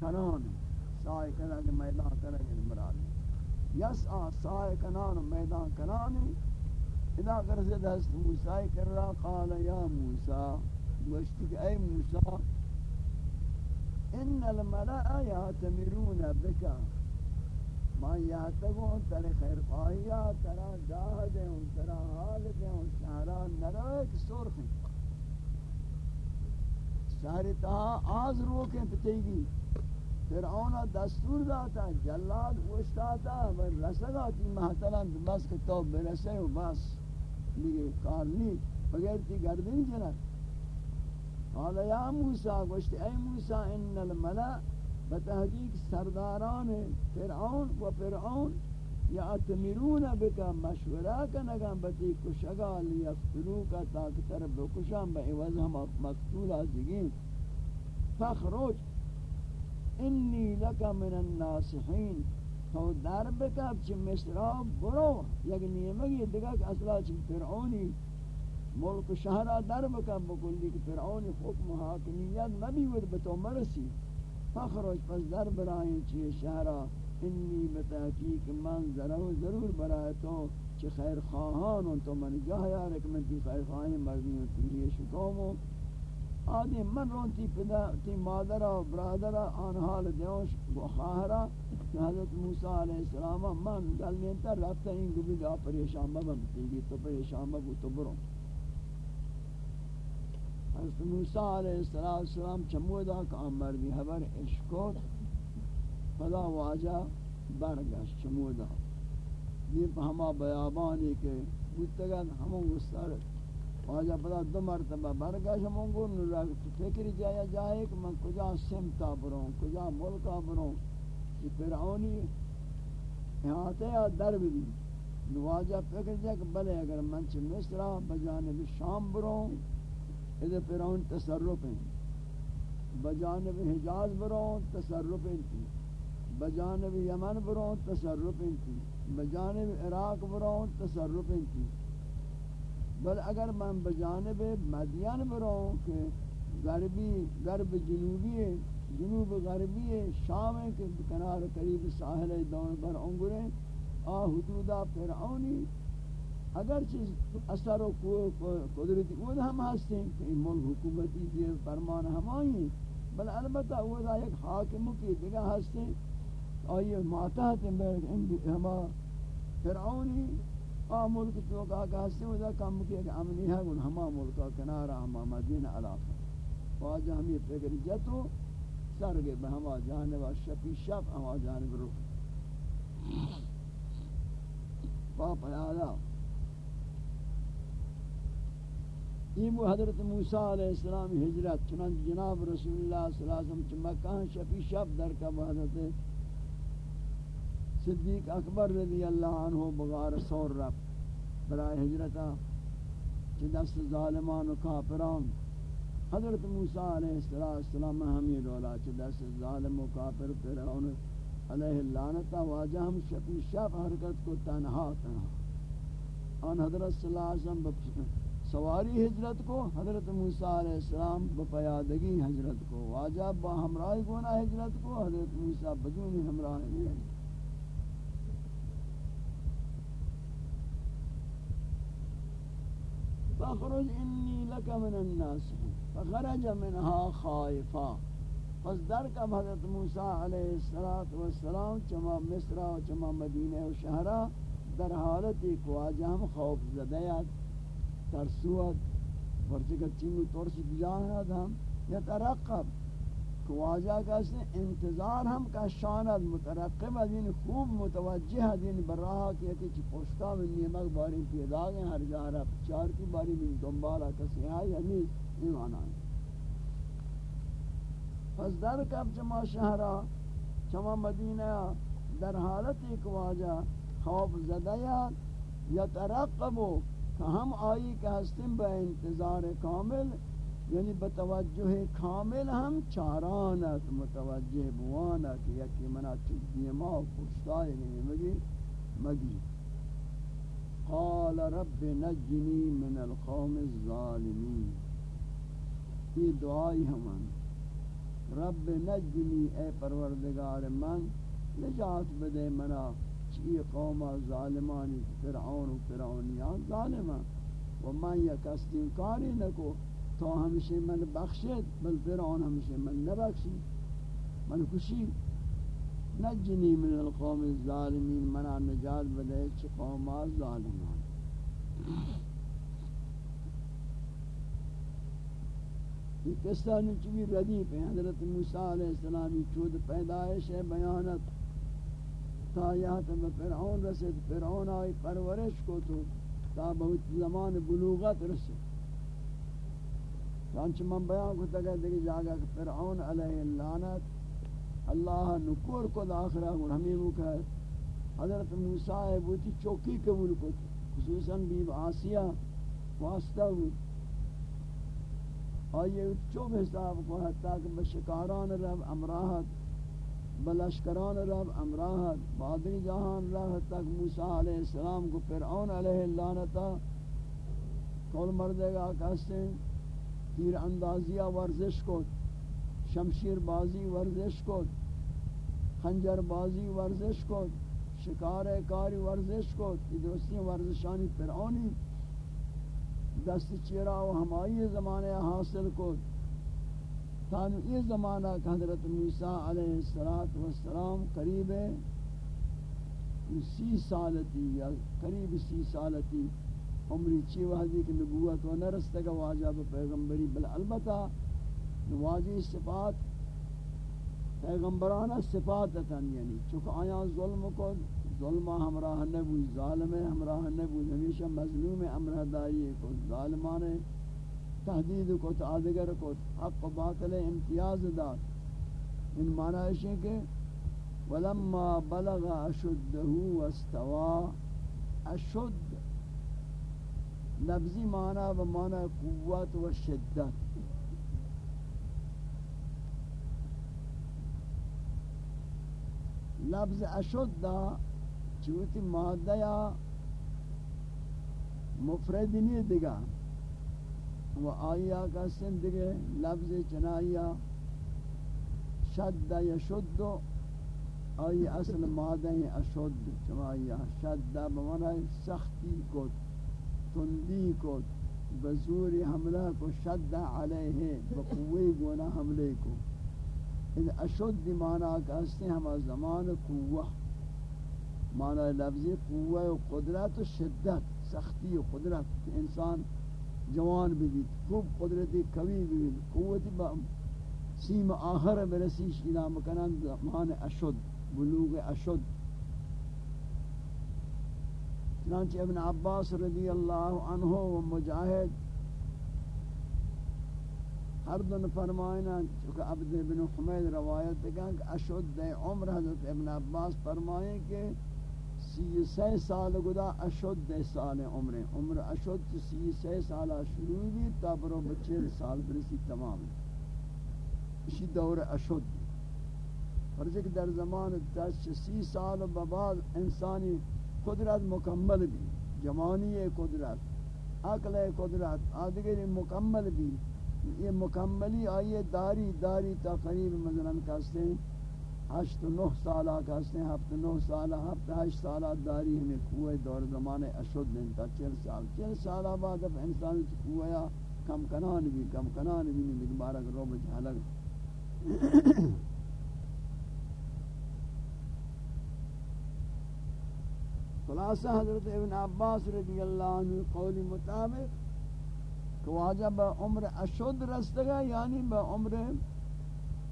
کنان سائے کنان میدان کنان مراد. یس آ سائے کنان میدان کنان. اذا غرزد هست موسى کرا قال یا موسى گوشت کہ اے موسى ان الملأ يعتمرون بك ما یاتگون تر خیر خواهیا ترا جاه دے ان ترا حال دے ان نروے کی سرخ شہر تا آز روکیں پتیگی. فرعون دستور داتا جلاد وشتاتا و رسگا تی محترم بس کہ تو برسے و بس. دیگه کار نہیں بغیر تی گردن جنت قال یا موسی، گوشت ای موسی، ان الملأ. بتحقیق سرداران فرعون و فرعون یعتمرون بکا مشورہ کنگان بتی کشگا لیفترو کا تاک طرف بکشان با عوض ہم مقتول آزگین فخرج انی لکا من الناسحین تو در بکب چی مصرا برو. یک نیمگی دیگه که اصلا چی فرعونی ملک شهرہ در بکب بکلی که فرعونی حکم حاکمیت نبیود بتو مرسی. فخرج پس در برائیں چی شہرہ انی بتحقیق من ضرور ضرور برای تو چی خیر خواهان تو من جا یارک من تی خیر خواهی مردی و تیری شکومو آدی من رون تی پدا تی مادر و برادر آن حال دیوش و خواهرہ حضرت موسی علیہ السلام من گل میں تر رفتا این گوی دا پریشان بم تیگی تو پریشان بو تو برو. حضرت موسی علیہ السلام چمودا کا مردی خبر اشکوت فلا واجہ برگش چمودا یہ ہما بیابانی کے بودتگن ہمون گستار واجہ پدا دو مرتبہ برگش ہمون گو فکر جایا جائے کہ من کجا سمتا بروں، کجا ملکا بروں۔ کہ فرعونی احاطے یا در بھی نواجہ فکر جائے کہ بلے اگر من چھ مصرہ بجانب شام بروں ادھر فرعون تصرف ہیں۔ بجانب حجاز بروں، تصرف ہیں۔ بجانب یمن بروں، تصرف ہیں۔ بجانب عراق بروں، تصرف ہیں۔ بل اگر من بجانب مدین بروں کہ غربی غرب جنوبی جنوب غربی شام کے کنار قریب ساحل دور بر انگریں آ حدودہ فرعونی اگر چیز اثر و قدرتی وہ ہم ہستے ہیں کہ ملک حکومتی یہ فرمان ہمائی بل البتہ وہ ایک حاکم کی دیگہ ہستے ہیں آئیے ماتحت ہیں ہما فرعونی آ ملک تو کہا کہ ہستے ہیں کم کی امنی ہے وہ ہما ملکہ کنارہ ہما مدینہ علاقہ واجہ ہمیں فکر جتو سر سرگے بہما جانب شپی شپ ہما جانب رو پاپ یادا یہ حضرت موسی علیہ السلام ہجرت چنانچہ جناب رسول اللہ صلی اللہ علیہ وسلم مکہ شفی شب در کا حضرت صدیق اکبر رضی اللہ عنہ بغار سور رب برای ہجرتا چھ دست ظالمان و کافران، حضرت موسی علیہ السلام ہمیں رولا چھ دست ظالم و کافر فرعون علیہ اللعنتا واجہ ہم شفی شب حرکت کو تنہا تنہا۔ ان حضرت صلی اللہ علیہ وسلم سواری ہجرت کو، حضرت موسیٰ علیہ السلام بپیادگی ہجرت کو۔ واجب با ہمراہی گونا ہجرت کو، حضرت موسیٰ بدون ہمراہی فخرج انی لک من الناس. فخرج منها خائفا. پس در کب حضرت موسیٰ علیہ السلام چما مصر و چما مدینہ و شہرہ در حالت ایک واجہ ہم خوف زدیت ترسوت ورچہ چنگو ترس بجاہد ہم یترقب واجہ کا اس نے انتظار ہم کا شاند مترقب دین خوب متوجہ دین براہ کیا کہ چی پوشتا من نیمک باری پیدا گئے، ہر جا رہا چار کی باری من دنبالا کسی ہے یا نہیں ایمان آئے پس در کب چما شہرہ چما مدینہ در حالت ایک واجہ خوف زدیت یترقبو کہ ہم آئی کہ ہستم با انتظار کامل یعنی بتوجہ کامل ہم چارانت متوجہ بوانت یکی منا چکی ما پشتائی نہیں مگی مگی. قال رب نجنی من القوم الظالمین. یہ دعائی ہمان رب نجنی اے پروردگار من، نجات بدے منا. چی قوم ظالمانی؟ فرعون و فرعونیان ظالمان. و من یک استین کاری نکو. تو ہمشہ من بخشید بل فرعون ہمشہ من نبخشی من کشی نجنی من القوم الظالمین منا نجات بدے چی قوم ظالمان. یہ قصہ نچوی ردیف ہے حضرت موسیٰ علیہ السلامی چود پیدایش ہے بیانت. تا یہاں تب فرعون رسید، فرعون آئی پرورش کو تو تا بہت زمان بلوغت رسید. چانچہ من بیان کو تگہ دیکھ جاگا کہ فرعون علیہ اللعنت اللہ نکور کو داخرہ اور ہمیں کہا حضرت موسیٰ ہے بہتی چوکی قبول کو خصوصاً بیب آسیہ واسطہ ہوئی آئیے چوب حساب کو حتیٰ کہ بشکاران رب امراحت بلشکران رب امراحت بادری جہان رہ تک موسیٰ علیہ السلام کو فرعون علیہ اللعنتا کول مردے گا کہستے ہیں تیر اندازیہ ورزش کو شمشیر بازی ورزش کو خنجر بازی ورزش کو شکار کاری ورزش کو یہ درستی ورزشانی فرعونی. دست چیرا و ہمائی زمانے حاصل کو تانو یہ زمانہ کہ حضرت موسیٰ علیہ السلام قریب سی سالتی یا قریب سی سالتی عمری چی وحدی کی نبوت و نرستگا واجب پیغمبری، بل البتہ نواجی صفات پیغمبرانہ صفات تن یعنی چونکہ آیا ظلم کو، ظلمہ ہمراہ نبوی، ظالم ہمراہ نبوی، ہمیشہ مظلوم امرہ داری کو ظالمان تحدید کو، تعدگر کو، حق و باطل امتیاز داد ان معنی ہے کہ ولما بلغ اشدہ واستوا اشد لفظی معنی و معنی قوت و شدت. لفظ اشد چوتی مادہ یا مفرد نہیں دیگا. و آیا کا سندگے لفظ چنائیا شد یشد آئی اصل مادہ اشد چنائیا شد بمعنی سختی کو تندی کو، بزور حملہ کو شد علیہ بقوی گونا حملے کو۔ ان اشد معنی کا استے ہم زمان قوہ، معنی لفظی قوہ و قدرت و شدت، سختی و قدرت۔ انسان جوان بھی خوب قدرتی قوی بھی قوت با سیم آخر برسیش الى مکنان مان اشد، بلوغ اشد۔ چنانچہ ابن عباس رضی اللہ عنہ و مجاہد ہر دن فرمائنا چونکہ عبد بن حمید روایت دیکھا کہ اشد عمر حضرت ابن عباس فرمائیں کہ سی سی سال گدا اشد سال عمر عمر اشد سی سی سال شروع بھی تا برو بچے سال برسی تمام۔ اسی دور اشد۔ فرض کہ در زمان دس سی سال بعد انسانی قدرت مکمل بھی، جوانی قدرت، عقل قدرت، آدگر مکمل بھی۔ یہ مکملی آئیے داری داری تا قریب مثلا کہتے ہیں ہشت نو سالہ کہتے ہیں ہفت نو سالہ ہفت ہشت سالہ داری ہمیں کوئے دور زمانے اشد دن تا چل سال۔ چل سالہ بعد اب انسان کوئے کم کنان بھی، کم کنان بھی نہیں بارک رو بچ خلاصہ حضرت ابن عباس رضی اللہ عنہ قولی مطابق کہ واجب عمر اشد رستگا یعنی با عمر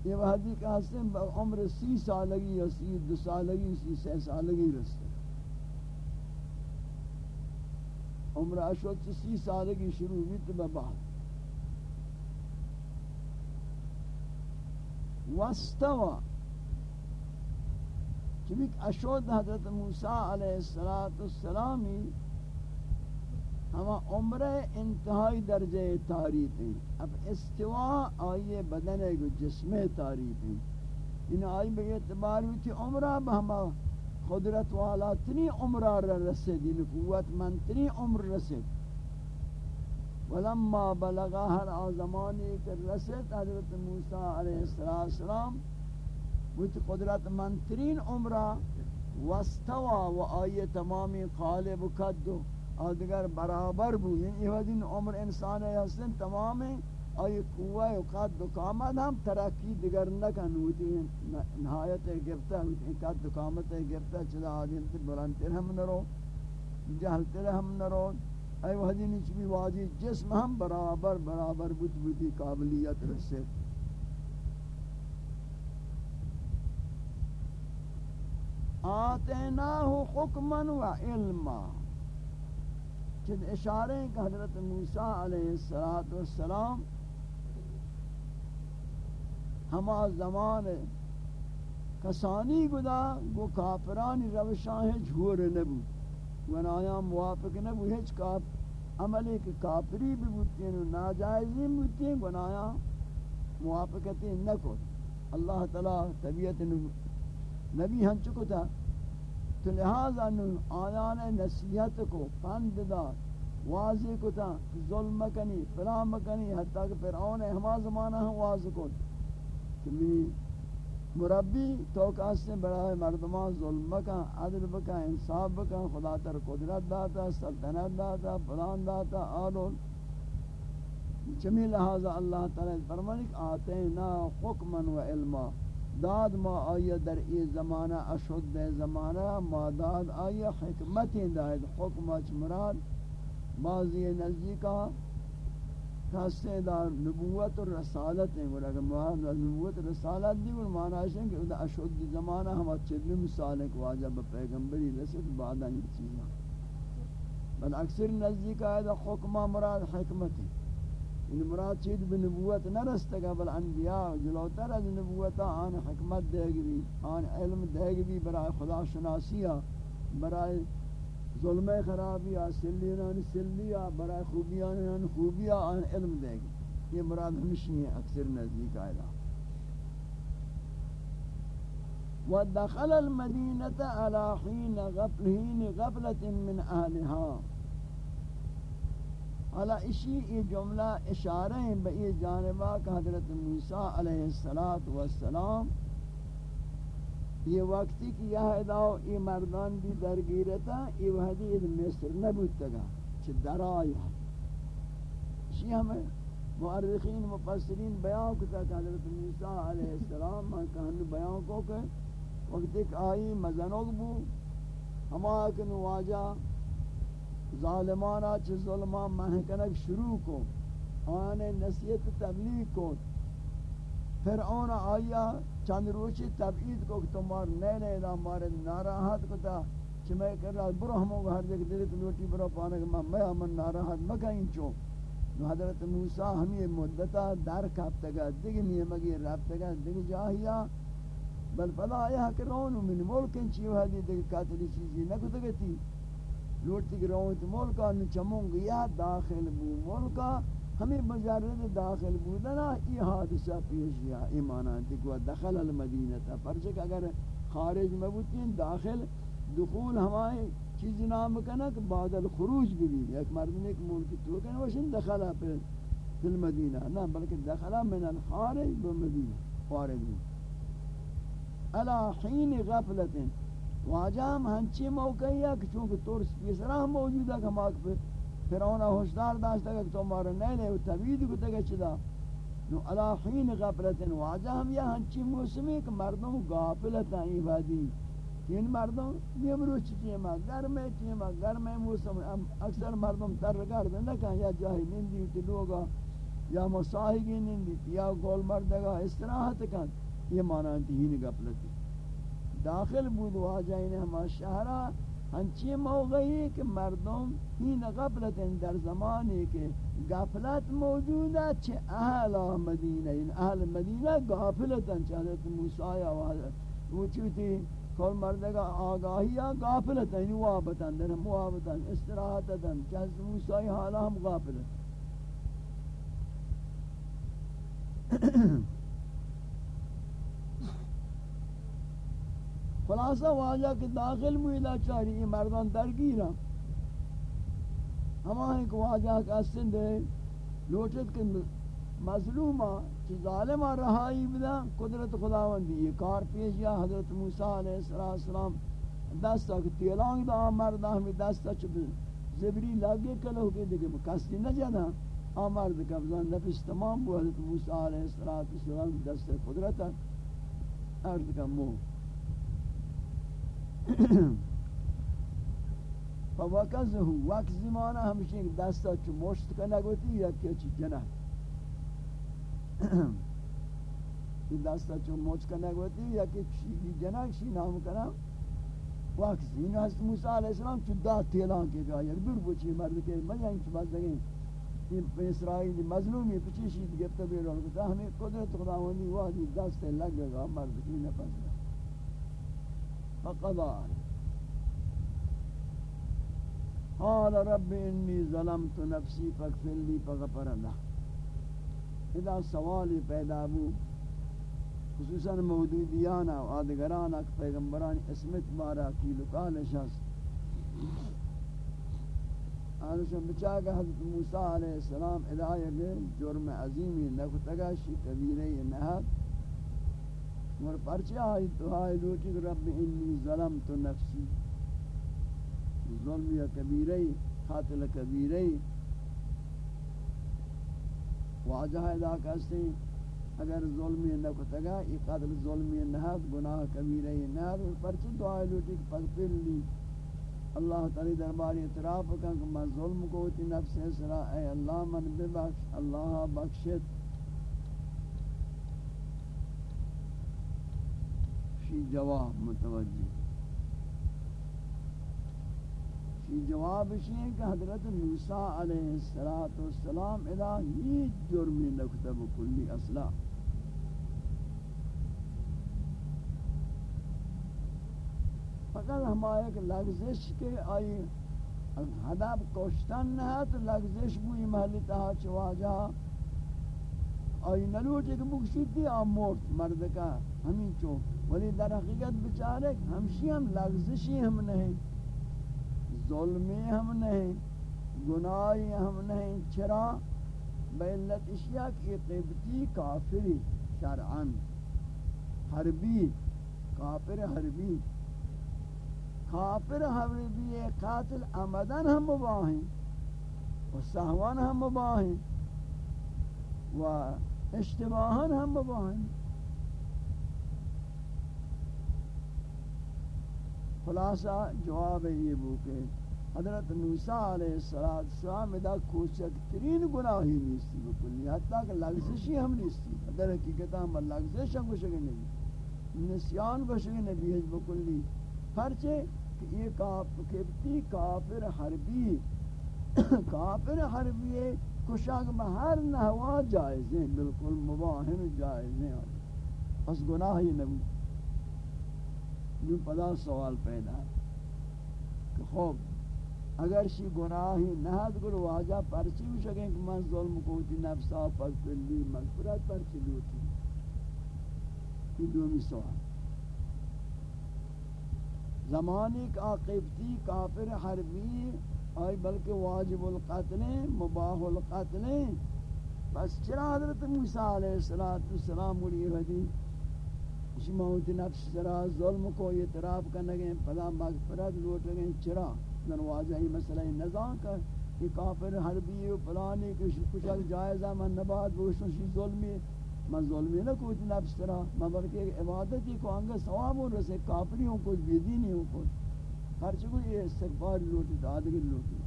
یہ وحدی کا حسن، با عمر سی سالگی یا سی دو سالگی، سی سی سالگی رستے عمر اشود سی سالگی شروع ہوئی تو بعد۔ واستوا چبک اشود حضرت موسیٰ علیہ السلامی ہما عمر انتہائی درجہ تعریف ہیں۔ اب استواء آئیے بدن ہے جسم تعریف ہیں۔ ان آئی بے اعتبار ہوئی عمرہ بہما خدرت والا تنی عمرہ رسد ان یعنی قوت من تنی عمر رسد ولما بلغا ہر آزمانی کے رسد حضرت موسیٰ علیہ السلام وچ قدرت منترین عمرہ وستوا و آئی تمامی قالب کدو آدگر برابر بو یعنی یہ دن عمر انسان حسن تمام آئی قوہ و قد و قامت ہم ترقی دیگر نکن ہوتی نہایت گرتا ہوتی قد و قامت گرتا چلا آدم تی بلندتر ہم نرو جہلتر ہم نرو ای وحدی نیچ بھی واجی جسم ہم برابر برابر بود بودی قابلیت رسے آتیناہ حکما و علما چند اشارے ہیں کہ حضرت موسیٰ علیہ السلام ہما زمان کسانی گدا، گو کافرانی روشان روشاں جھور نبو۔ ونایا موافق نبو ہیچ کاف عملی کہ کافری بھی بودتی ہیں ناجائزی بودتی ہیں ونایا موافقتی نکو۔ اللہ تعالی طبیعت نبو نبی ہن چکو تھا تو لہذا آیان نصیحت کو پند دا، واضح کو تھا ظلم کنی فلام کنی، حتیٰ کہ فرعون ہما زمانہ ہم واضح کو کہ مربی تو کاسے برائے مردمان ظلم کا عدل بکا انصاف بکا خدا تر قدرت داتا، سلطنت داتا فلان داتا، آلون۔ چمی لہذا اللہ تعالی فرمانی آتینا حکما و علما۔ داد ما آیا در ای زمانہ، اشد زمانہ، ما داد آیا حکمت داد حکم اچ مراد ماضی نزدیکا کاسے دار نبوت اور رسالت ہیں۔ گوڑا کہ مراد نبوت رسالت دی اور معنی ہے کہ اشد زمانہ ہم چلم مثال ہے کہ واجب پیغمبری رسد بعد ان چیزاں۔ بل اکثر نزدیکا ہے حکم مراد حکمت ہے ان مراد چید بنبوت نرستگا بل انبیاء جلوتر از نبوت آن حکمت دے گی آن علم دے گی برای خدا شناسیہ برای ظلم خرابیہ سلیان سلیہ برای خوبیان خوبیہ آن علم دے گی یہ مراد ہمشنی ہے اکثر نزدیک آئلہ ودخل المدینة على حين غفلين غفلة من أهلها حالا اسی یہ جملہ اشارہ ہیں بئی جانبہ کہ حضرت موسیٰ علیہ السلام یہ وقتی کہ یہ اداؤ، یہ مردان بھی درگیرتا یہ وحدی یہ مصر نبوتا گا چھ در آیا اسی ہمیں معرخین مفسرین بیان کتا کہ حضرت موسیٰ علیہ السلام میں کہنے بیان کو کہ وقت ایک آئی مزنوگ بو ہما کہ نواجہ ظالمانا چھ ظلمان محکنک شروع کو آنے نصیت تبلیغ کو فرعون آیا چند روچی تبعید کو کہ تمہار نئے نئے دا مارے ناراحت کو تا چھ میں کر رہا، برو ہموں گا ہر جگہ دلت لوٹی برو پانے کہ میں ہمیں ناراحت مکہیں چو نو حضرت موسیٰ ہمیں مدتا در کھاپتا گا، دیکھ نہیں مگی رابتا گا، دیکھ جاہیا. بل فلا آیا کہ رونو من ملکن چیو ہے دیکھ قاتلی چیزی نکو تگتی لوٹی گروت ملکا نچمون گیا داخل بو ملکا ہمیں مجرد داخل بودنا یہ حادثہ پیش گیا ایمانا دیکھو، دخل المدینہ تا پرچک اگر خارج مبوتین داخل دخول ہمائے، چیز نام کنا کہ بعد الخروج بھی ایک مردن ایک ملک تو کنا وشن دخلا پہ فی المدینہ۔ نہ، بلکہ دخلا من الخارج بمدینہ، خارج الا حین غفلتن واجہ ہم ہنچی موقعی ہے کہ چونکہ ترس پیسرا موجود ہے کہ ہم آگ پر فیرونا ہوشدار داشتا کہ تو مارا نہیں لے و تبید کو تگا چدا نو علا حین غفلتن واجہ ہم یہ ہنچی موسمی کہ مردم غافلتا ہی بادی ان مردم نیمرو چکی ما گھر میں چکی ما گھر میں موسم اکثر مردم تر رگار دیں کہ یا جاہی نندی تی لوگا یا مساہگی نندی، یا گول مردگا استراحت کن. یہ مانا انتی ہی غفلتی. داخل بود واجہ واجہین ہما شہرہ ہنچی موقعی کہ مردم ہین غفلت در زمانی کہ غفلت موجود ہے چھے اہل مدینہ ان اہل مدینہ غافلتا چاہتا موسیٰ وہ چوتی کل مردگا آگاہیا غافلتا ان وابتا در موابتا استراحتا چاہتا موسیٰ حالا ہم غافلتا خلاصہ واجہ کہ داخل مویدہ چاری یہ مردان درگیرہ ہمارے کو واجہ کہ اسن دے لوٹت کہ مظلومہ چی ظالمہ رہائی بدا قدرت خداوندی۔ یہ کار پیش یا حضرت موسیٰ علیہ السلام دستا کہ تیلانگ دا مرد ہمیں دستا چی زبری لگے کلو کے دیکھے کسی نہ جانا۔ آمرد کبزان نفس تمام بو حضرت موسیٰ علیہ السلام دست قدرت ارد کا مو فوکزه وقت زمانه همیشه دستا چو مشت کنه گوتی یکی چی جنه این دستا چو مشت کنه گوتی یکی چی جنه شی نام کنه وقت این هست موسی علیہ السلام چو دا تیلان کے جا یک دور بچی مرد کے من یعنی چو باز دگیں یہ اسرائیل مظلومی پچی شید گفتا بیرون۔ کتا ہمیں قدرت خداوندی وادی دست لگ گا مرد کی نفس۔ فقضا. قال رب انی ظلمت نفسی فاغفر لی فغفر له. اذا سوالی پیدا بو خصوصا مودودیان و آدگران اک پیغمبران اسمت مارا کی لکالش هست آنشان بچا حضرت موسیٰ علیہ السلام ادھائے گئے جرم عظیمی نکتگا شی کبیرے نہت مر پرچے آئی دعائی لوٹی رب انی ظلمت نفسی. ظلم یا کبیرے قاتل کبیرے واجہ ادا کرتے ہیں اگر ظلم نہ کتگا یہ قاتل ظلم نہ گناہ کبیرے نہ پرچ دعا لوٹی پغفر لی. اللہ تعالی دربار اعتراف کن کہ میں ظلم کو تی نفس اسرا اے اللہ من ببخش، اللہ بخشت. شی جواب متوجہ۔ یہ جواب ہے کہ حضرت موسیٰ علیہ السلام الہ ہیچ جرمی نکتب کلی اصلا فقط ہمارے ایک لگزش کے آئی حدب کوشتن نہ ہے تو لگزش بوئی محلی تہا چواجہ۔ آئی نلوٹی کہ مکشیتی آم مرد کا۔ ہمیں چو ولی در حقیقت بچارے ہمشی ہم لگزشی ہم نہیں، ظلمی ہم نہیں، گناہی ہم نہیں، چرا؟ بیلت اشیاء کی قبطی کافری شرعن حربی، کافر حربی کافر حربی قاتل عمدن ہم مباہیں، و سہوان ہم مباہیں، و اشتباہن ہم مباہیں۔ خلاصہ جواب یہ بو کہ حضرت موسیٰ علیہ السلام ادا کوچک ترین گناہی نیستی بکلی، حتیٰ کہ لغزشی ہم نیستی، در حقیقت ہم لغزش ہم گوشگے نبی، نسیان گوشگے نبی ہے بکلی، پرچے کہ یہ کافتی کافر حربی کافر حربی ہے کشاک بہر نحوہ جائز ہیں بالکل مباہن جائز ہیں پس گناہی نبی۔ نو پدا سوال پیدا ہے کہ خوب، اگر شی گناہی نہد گل واجہ پرچی بھی شکیں کہ من ظلم کوتی نفسا پر کلی مغفرت پرچی لوٹی یہ دومی سوال۔ زمانی کا قبطی کافر حربی، آئی بلکہ واجب القتل، مباح القتل۔ بس چرا حضرت موسیٰ علیہ السلام علیہ حدیث اسی موت نفس سرا ظلم کو اعتراف کرنے گئے پدا مغفرت لوٹ گئے چرا در واضح مسئلہ نظام کا کہ کافر حربی و پلانی کچھ کچھ جائزہ من نباد بوشن شی ظلمی من ظلمی نہ کوئی نفس سرا من بلکہ عبادتی کو انگا ثواب ہوں، رسے کافری ہوں، کچھ بیدینی ہوں، کچھ۔ ہر چکو یہ استغفار لوٹی دادگی لوٹی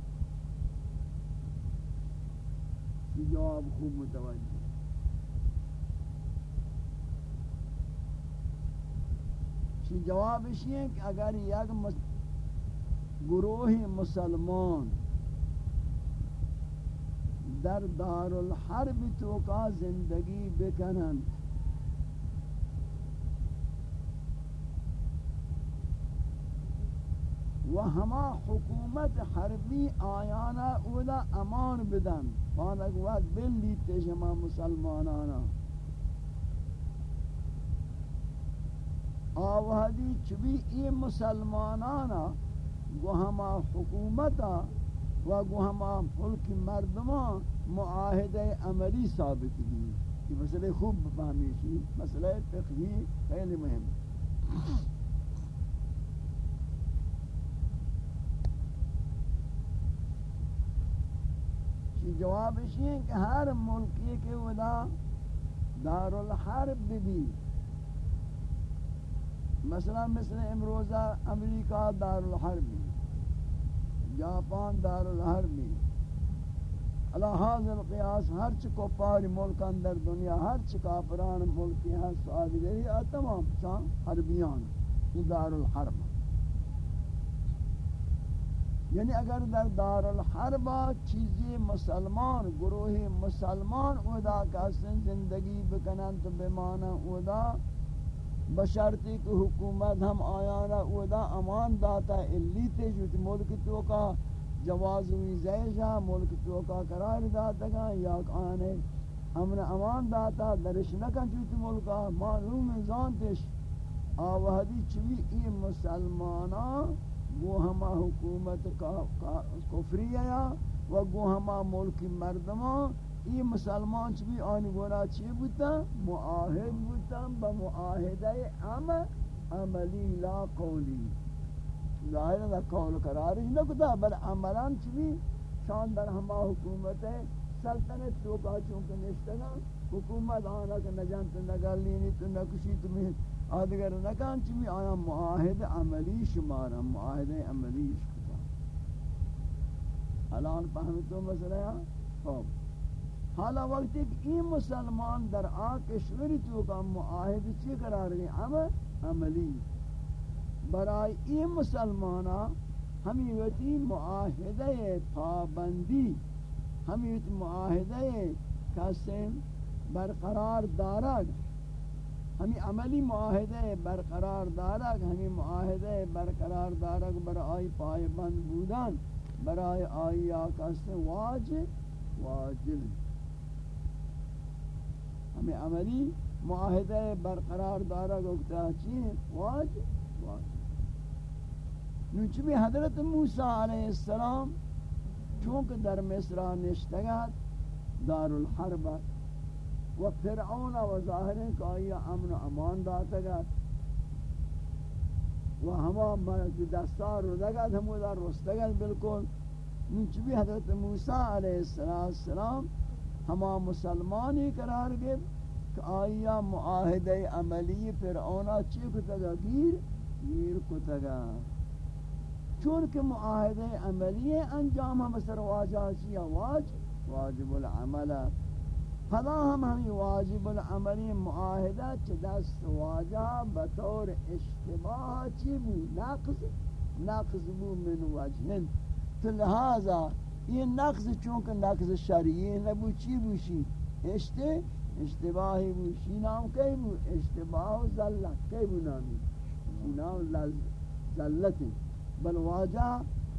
جواب خوب متوجہ چی جواب اسی ہے کہ اگر یک گروہ مسلمان در دار الحرب تو کا زندگی بکنن و ہما حکومت حربی آیانا اولا امان بدن پانک وقت بلی تشما مسلمانانا۔ آوہدی چبی ای مسلمانانا، گوہما حکومتا و گوہما ملک مردمان معاہدہ عملی ثابت بھی یہ مسئلہ خوب بفہمی شی مسئلہ فقہی خیلی مهم جواب اسی ہے کہ ہر ملکی کے ودا دار الحرب بھی مثلا مثل امروزہ امریکہ دار الحرب جاپان دار الحرب اللہ حاضر القیاس ہر چکو پاری ملک اندر دنیا، ہر چکا پران ملکی ہے سعادی گئی تمام شان حربیان یہ دار الحرب یعنی اگر در دار الحرب چیزی مسلمان گروہ مسلمان ادا کا سن، زندگی بکنن تو بمانا ادا بشرطی کہ حکومت ہم آیانا ادا امان داتا اللی تے ملک تو کا جواز ہوئی زیشا ملک تو کا قرار داتا گا، یا آنے ہم امان داتا، درش نکن چوتی ملکا، معلوم زانتش آوہدی چوی ای مسلمانان گو ہما حکومت کفری ہے و گو ہما ملک مردمان یہ مسلمان چ بھی آن گونا چی بوتا معاہد بوتا با معاہدہ ام عملی لا قولی. ظاہر ہے قول قرار ہی نکتا بل عملان چ بھی شان در ہما حکومت ہے سلطنت تو کا چون چونکہ نشتگا حکومت. آنا کہ نجان تو نگل لینی تو نکشی تمہیں آدگر نکان چمی آیا معاہد عملی شمارا معاہد عملی شکتا الان پہمتو مسئلہ ہے خوب حالا وقت ایک این مسلمان در آکشوری تو کا معاہد چی قرار گئی عمل عملی. برای این مسلمانا ہمی معاہدہ پابندی ہمی وقتی معاہدہ کسی برقرار دارد ہمیں عملی معاہدے برقرار دارک ہمیں معاہدے برقرار دارک برای پائے بند بودن، برای آئی آقا واجب؟ واجب. ہمیں عملی معاہدے برقرار دارک اکتا چیئے واجب واجب نوچ بھی حضرت موسیٰ علیہ السلام؟ چونکہ در مصرہ نشتگت دار الحربت و فرعون و ظاہر ہے کہ آیا امن و امان داتا گا و ہما مرد دستار رو دگا ہمو دار رستگا بالکل. نچ بھی حضرت موسیٰ علیہ السلام؟ ہما مسلمانی قرار گئے کہ آیا معاہدہ عملی فرعونہ چی کتگا گیر گیر کتگا چونکہ معاہدہ عملی انجام ہم سر واجہ چیا واجب واجب العملہ فلا ہم ہمیں واجب العملی معاہدہ چھ دست واجہ بطور اشتباہ چی بو؟ نقص نقص بو من وجہن تو لہذا یہ نقص چونکہ نقص شرعی نبو چی بو شی اشتے اشتباہی بو شی نام کئی بو؟ اشتباہ و ذلت کئی بو نامی؟ شی نام ذلت بل واجہ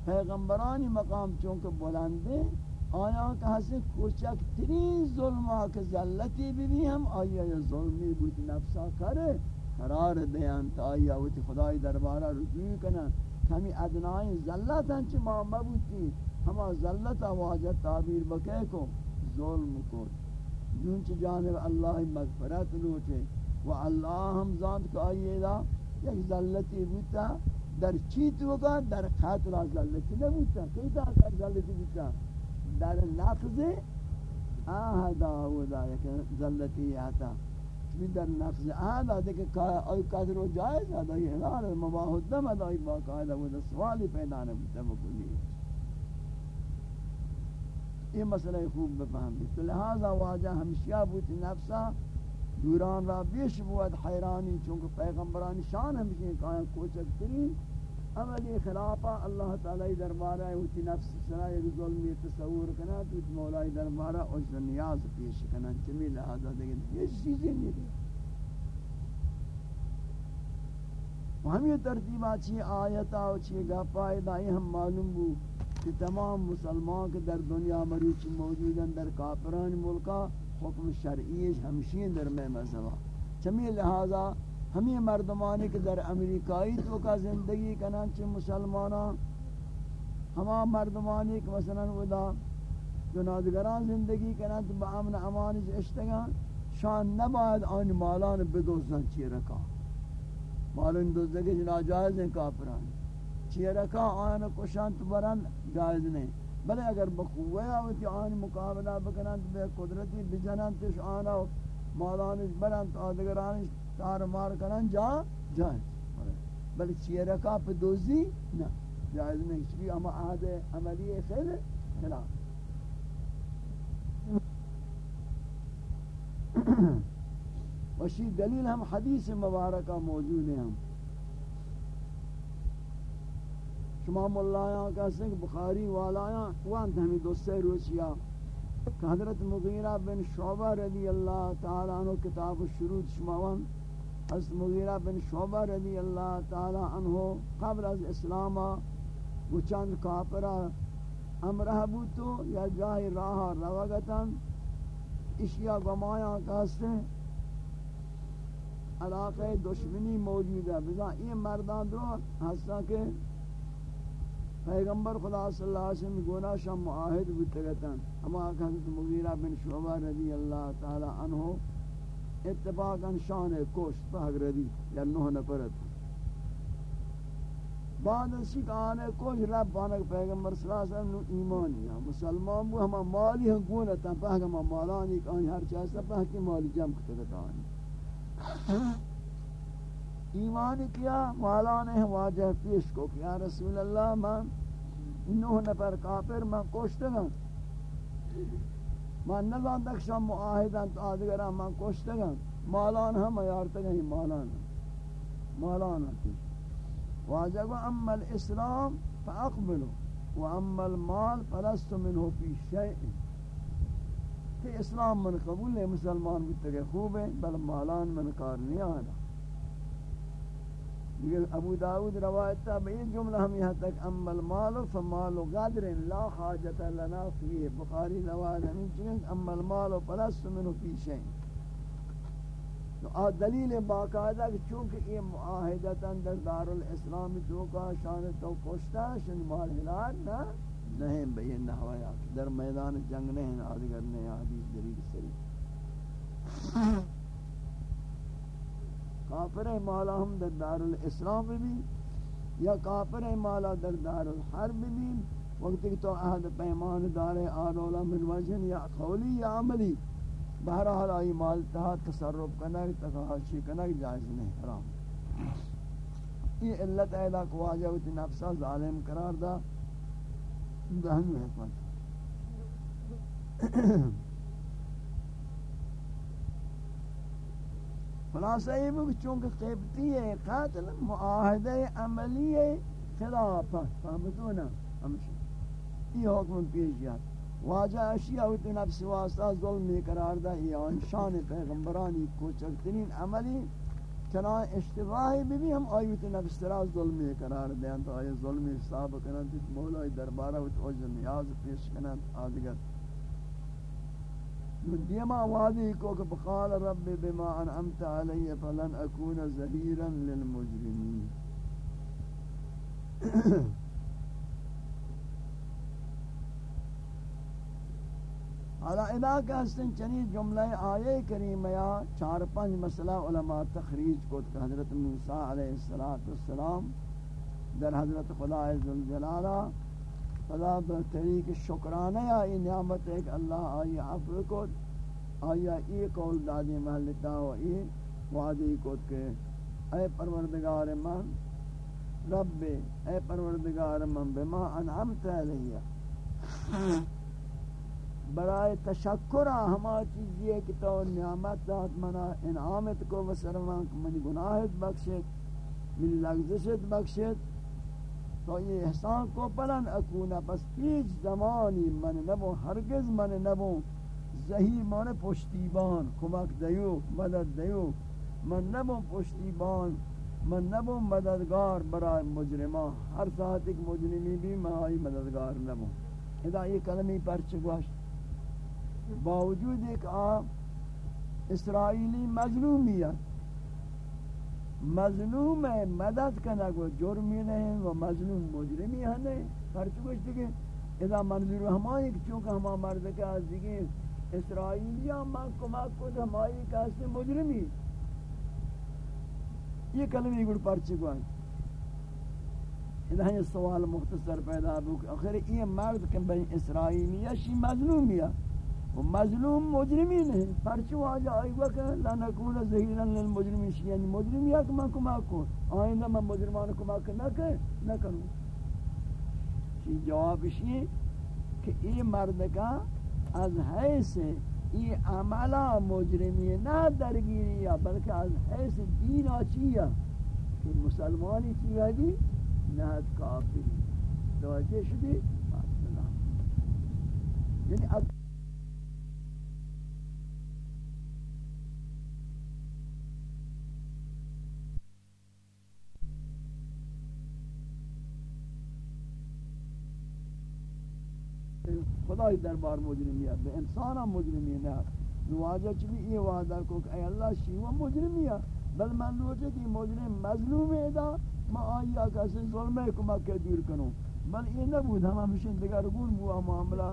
پیغمبرانی مقام چونکہ بلندے آیا کہ ہسے کوچک ترین ظلم کہ ذلتی بھی بھی ہم، آیا یا ظلمی بود نفسا کرے، قرار دیان تا آیا وتی خدای دربارہ رجوع کنا کمی ادنائی ذلت ہنچ ما مبوتی۔ ہما ذلت واجہ تعبیر بکے کو ظلم کو۔ جونچ جانب اللہ مغفرت لوٹے، و اللہ ہم زاند کو آئیے دا یک ذلتی بوتا، در چیت ہوگا در خاطر ذلتی نبوتا۔ کئی تا ذلتی بوتا؟ در لفظ آهدا ودا یک ذلتی آتا۔ چمی در لفظ آهدا دیکھ آئی قدر و جائز آدا یہ حلال مباح الدم آدا ای باقاعدہ ودا سوالی پیدا نبوتا بکلی یہ مسئلہ خوب بفهم بھی تو لہذا واجہ ہمشیہ بوتی نفسا دوران را بیش بود، حیرانی چونکہ پیغمبرانی شان ہمشیہ کہاں کوچک ترین عملی خلافہ اللہ تعالی دربارہ ہوتی نفس سرا ایک ظلمی تصور کنا تو مولا دربارہ اس نیاز پیش کنا چمی لہذا دیکھیں یہ چیزیں نہیں دی ہم یہ ترتیبات چی آیتا و چی گفائی دائی ہم معلوم بو کہ تمام مسلمان کے در دنیا مریچ موجود ہیں در کافران ملکا، حکم شرعیش ہمشین در میں مذہبہ چمی لہذا ہمیں مردمانی کے در امریکائی تو کا زندگی کنن چھ مسلمانان ہما مردمانی کے مثلا ودا گناہگاران زندگی کنند با امن امانش اشتگان، شان نباید آن مالان بدوزن چی رکا. مالان دوزن دوزدگی ناجائز ہیں کافران. چی رکا آن کشانت برن جائز نہیں۔ بلے اگر بقوہ آوتی آن مقابلہ بکنند بے قدرتی بجنند تش آنا مالانش برند آدگرانش تار مار کنند جا جائز۔ بلے چی رکا پہ دوزی نا جائز نہیں۔ چکی اما عہد عملی خیل خلاف۔ وشی دلیل ہم حدیث مبارکہ موجود ہیں ہم۔ شمام اللہ یہاں کہتے ہیں کہ بخاری والا یہاں وانت ہمیں دوستے روچیا کہ حضرت مغیرہ بن شعبہ رضی اللہ تعالی عنہ کتاب الشروط شماوان، حضرت مغیرہ بن شعبہ رضی اللہ تعالی عنہ قبل از اسلامہ وہ چند کافرہ امرہ بوتو یا جاہی راہ روگتاں اشیاء گمایا کہتے ہیں علاقہ دشمنی موجود ہے۔ بزا، یہ مردان درو ہستا کہ پیغمبر خدا صلی اللہ علیہ وسلم گونا شام معاہد بتگتن اما حضرت مغیرہ بن شعبہ رضی اللہ تعالی عنہ اتفاقا شان کوشت پہگ رضی یا یعنی نوہ نپرت بعد اسی کہانے کچھ رب پانک پیغمبر صلی اللہ علیہ وسلم ایمانی ہے۔ مسلمان بو، ہما مالی ہم گونتا پہک ہما مالانی کہانی ہر چاہتا پہک مالی جم کتگتا آنی۔ ایمانی کیا؟ مالانے ہم واجہ پیش کو کیا رسول اللہ، من نوہ نفر کافر، من کوشتگا من نظام تک شام معاہدان تو آدھگران من کوشتگا مالان ہم یارتگا ہی مالان. مالان ہم واجب اما الاسلام فاقبلوا واما المال فلست منه في شيء کہ اسلام من قبول ہے مسلمان بھی تے خوب ہے بل مالان من کار نہیں آنا یہ ابو داود روایت ہے یہ جملہ ہم یہاں تک اما المال فمال غدر لا حاجت لنا فيه بخاری روایت ہے اما المال فلست منه في شيء تو دلیل باقاعدہ کہ چونکہ یہ معاہدتا در دار الاسلام تو کا شان تو پوشتا شن مال ہلال نہ، نہیں بین نحویا در میدان جنگ نہیں آدگر نے حدیث دلیل سری کافر مالا ہم در دار الاسلام بھی یا کافر مالا در دار الحرب بھی وقت کہ تو عہد پیمان دار آرولا من وجن یا قولی یا عملی، بہرحال آئی مال تہا تصرف کنک تکاشی کنک جائز نہیں، حرام۔ یہ علت ایلا کو واجہ نفسا ظالم قرار دا۔ دہن حکمت۔ خلاصہ یہ بھی چونکہ قیبتی ہے، قاتل، معاہدہ عملی خلاف فهمتونا ہمشہ۔ یہ حکم پیش جاتا واجہ اشیاء ہوتی نفس واسطہ ظلمی قرار دا یہ شان پیغمبرانی کوچکترین عملی۔ چنان اشتباہی بھی بھی ہم آیوت نفس ترا ظلمی قرار دیں تو آئی ظلمی حساب کنن تو مولا دربارہ وچ عجر نیاز پیش کنن آدگر دیما وعدی کو کہ بقال رب بما انعمت علی فلن اکون ظہیرا للمجرمین۔ حالا ادا کہ ہستن چنی جملہ آیے کریم یا چار پنج مسئلہ علماء تخریج کو کہ حضرت موسیٰ علیہ السلام در حضرت خدا عزالجلالہ خدا بطریق شکرانہ یا ای نعمت ہے کہ اللہ آئی عفو کو آیا ای قول دادی محلتا و ای وعدی کو کہ اے پروردگار من، رب، اے پروردگار من، بما انعمت علیہ۔ برائے تشکر ہما چیزی ہے کہ تو نعمت داد، منا انعامت کو وسرمان من گناہت بخشت من لغزشت بخشت۔ تو یہ احسان کو پلن اکونا پس پیچ زمانی من نبو ہرگز من نبو. زہی من پشتیبان، کمک دیو، مدد دیو. من نبو پشتیبان، من نبو مددگار برای مجرمان ہر ساتھ ایک مجرمی بھی میں آئی مددگار نبو. ادا یہ کلمی پرچ گوشت؟ باوجود ایک آ اسرائیلی مظلومیت. مظلوم ہے، مدد کنگ و جرمی نہیں و مظلوم مجرمی ہیں نہیں فرچ کچھ دیکھیں۔ اذا منظور ہماری چونکہ ہما مرد کے از دیگه اسرائیلیاں من کمک کو ہماری کاسے مجرمی۔ یہ کلمہ گڑ پرچے کو ہے۔ یہ سوال مختصر پیدا ہو آخر یہ مرد کہ بنی اسرائیلیہ شی مظلوم یا؟ وہ مظلوم مجرمین ہیں پرچو آجا آئی وقت لا نکون زہیرن للمجرمین شی. یعنی مجرم یا من کمک کو آئندہ من مجرمان کمک نہ کہ نہ کروں چی جواب شی؟ کہ یہ مرد کا از حیث یہ عملہ مجرمی نہ درگیری یا بلکہ از حیث دین آچیا کہ مسلمانی چیئے دی نہ کافری. توجہ شدی؟ یعنی خدای دربار مجرمی ہے بے انسانا مجرمی ہے نواجہ چلی یہ وعدہ کو کہ اے اللہ شیوہ مجرمی بل من روچے کہ مجرم مظلوم ہے دا. ما آیا کسی ظلمے کو مکہ دور کنوں بل یہ نبود. ہم ہمشن دگر گون بوا معاملہ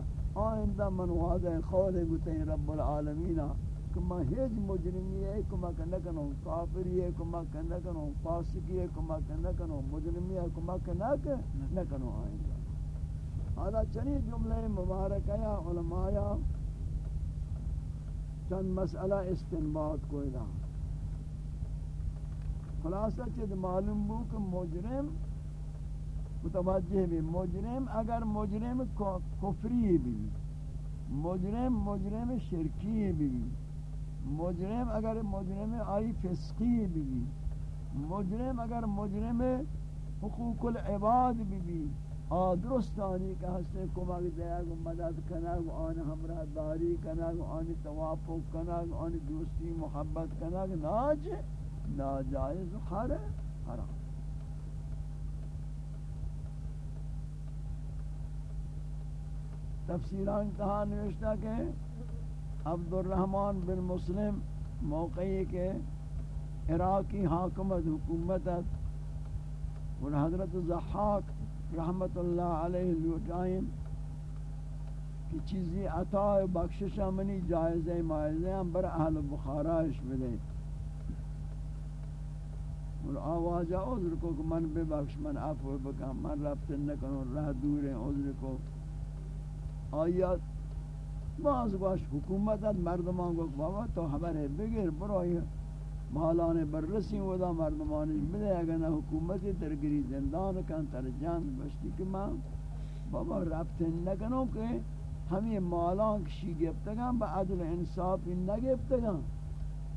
آئندہ من وعدہ خول گتے رب العالمین. کہ ما ہیج مجرمی ہے کہ مکہ نکنوں کافری ہے کہ مکہ نکنوں فاسقی ہے کہ مکہ نکنوں مجرمی ہے کہ مکہ نکنوں آئندہ حالا چنی جملے مبارکہ یا علماء چند مسئلہ استنباط کو ادا خلاصہ چید معلوم بو کہ مجرم متوجہ بھی، مجرم اگر مجرم کفری بھی، مجرم مجرم شرکی بھی، مجرم اگر مجرم آئی فسقی بھی، مجرم اگر مجرم حقوق العباد بھی آدرستانی کہ ہستے کمک دیا گو مدد کنگ، آن ہمراہ داری کنگ، آن توافق کنگ، آن دوستی محبت کنگ، ناج، ناجائز خر، حرام۔ تفسیران کہا نوشتا کہ عبد الرحمن بن مسلم موقعی کے عراقی حاکمت حکومت اور حضرت زحاق رحمت اللہ علیہ لوٹائیں کہ چیزی عطا بخششہ منی جائزہ مائزہ ہم بر اہل بخارائش ملے اور آوازہ عذر کو کہ من بے بخش من عفو بکا من رفتن نکنو رہ دور ہیں عذر کو۔ آیات بعض گوش حکومت مردمان کو بابا تو خبر بگیر برای مالان بررسی ودا مردمانش بده، اگر نه حکومتی ترگری زندان کن، تر جان بشتی که من بابا ربط نکنم که همین مالان کشی گفتگم به عدل انصافی نگفتگم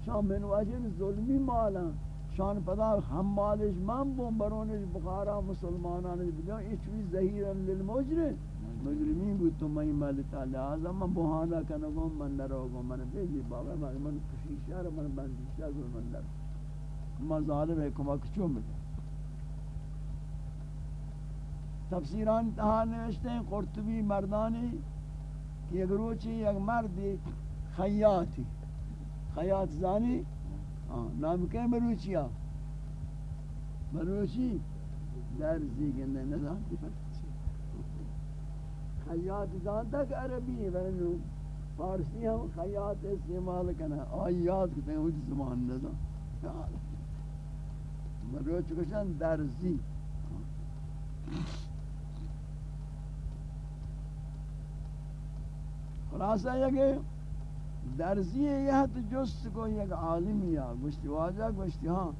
شان من وجه ظلمی مالان. شان پدا هم مالش من بون برونش بخارا، مسلمانانش بلیان ایچوی زهیرن للمجرم. مجرمین بود تو میں مال تعالی اعظم من بہانا کنگو من نروگو من بیجی بابا من من کشیشہ رو من بندیشہ رو من نر ما ظالم ہے کما کچو مجھے تفسیران انتہا نوشتے ہیں قرطبی مردانی کہ اگر روچی، یک مردی خیاتی خیات زانی. نام کہیں مروچی آ مروچی درزی گندے نظام کی فرق خیات جانتا کہ عربی ہے ورنہ فارسی ہم خیات استعمال کرنا آیات کہتے ہیں اس زمان نظام۔ مروچ کشن درزی۔ خلاصہ یہ کہ درزی یہ تو جست کو یک عالمی ہے گوشتی واجہ گوشتی ہاں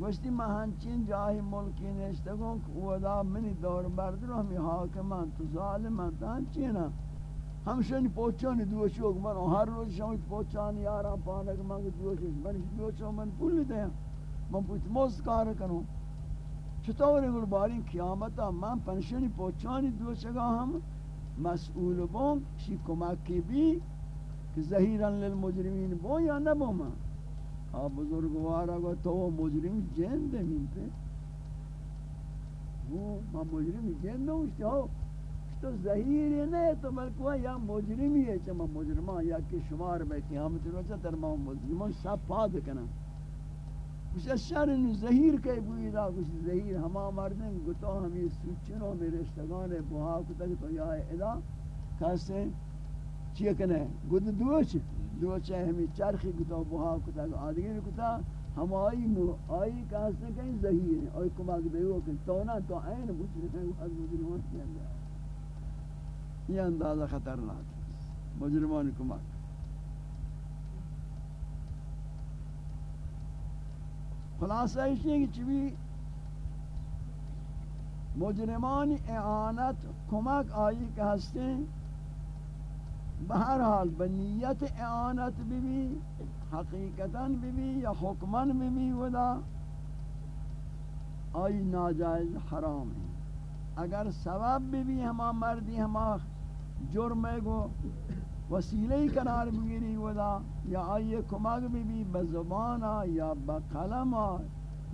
گوشتی میں ہنچین جاہی ملکی نشتگوں کہ دا منی دور بردر ہمی حاکمان. تو ظالمان تا ہنچینا ہمشنی پوچھانی دوشوک من ہر روز شاید پوچھانی یاران پانک من دوشوک من دوشو من پولی دیا من پوچھ موز کار کنو چطور گل باری قیامتا من پنشنی پوچھانی دوشگا ہم مسئول بون شی کمکی بھی کہ ظہیرن للمجرمین بون یا نبو من ہاں بزرگوارا کو تو مجرم جن دے من پہ وہ ما مجرم جن دو اس تو تو ظہیر نہیں تو بلکہ یا مجرمی ہے چما مجرمان یا کہ شمار میں قیامت روزہ در ما مجرمان سب پاد کنا۔ کچھ اشار شر زہیر کے بوئی دا، کچھ زہیر ہما مردن گتو ہمی سوچنو میرے اشتگان بہا کتا کہ تو یا ادا کہستے چیئے کنے گد دوچ. دوچ ہے ہمی چرخی گتو بہا کتا آدھگیر کتا ہم آئی مو آئی کہستے کہیں زہیر ہیں آئی کمک دیو کہ تو نا تو این بچنے ہیں وہ از مجرمان کی اندازہ یہ اندازہ خطرناک. مجرمان کمک. خلاصہ اس لیے کہ چوی مجرمان اعانت، کمک آئی کہ ہستے بہرحال بنیت اعانت بھی بھی حقیقتاً بھی بھی یا حکماً بھی بھی ودا، آئی ناجائز حرام ہے۔ اگر سبب بھی بھی ہما مردی ہما جرم گو وسیلہ قرار بگیری ودا، یا آئیے کمک بھی بھی بزبانا یا بقلما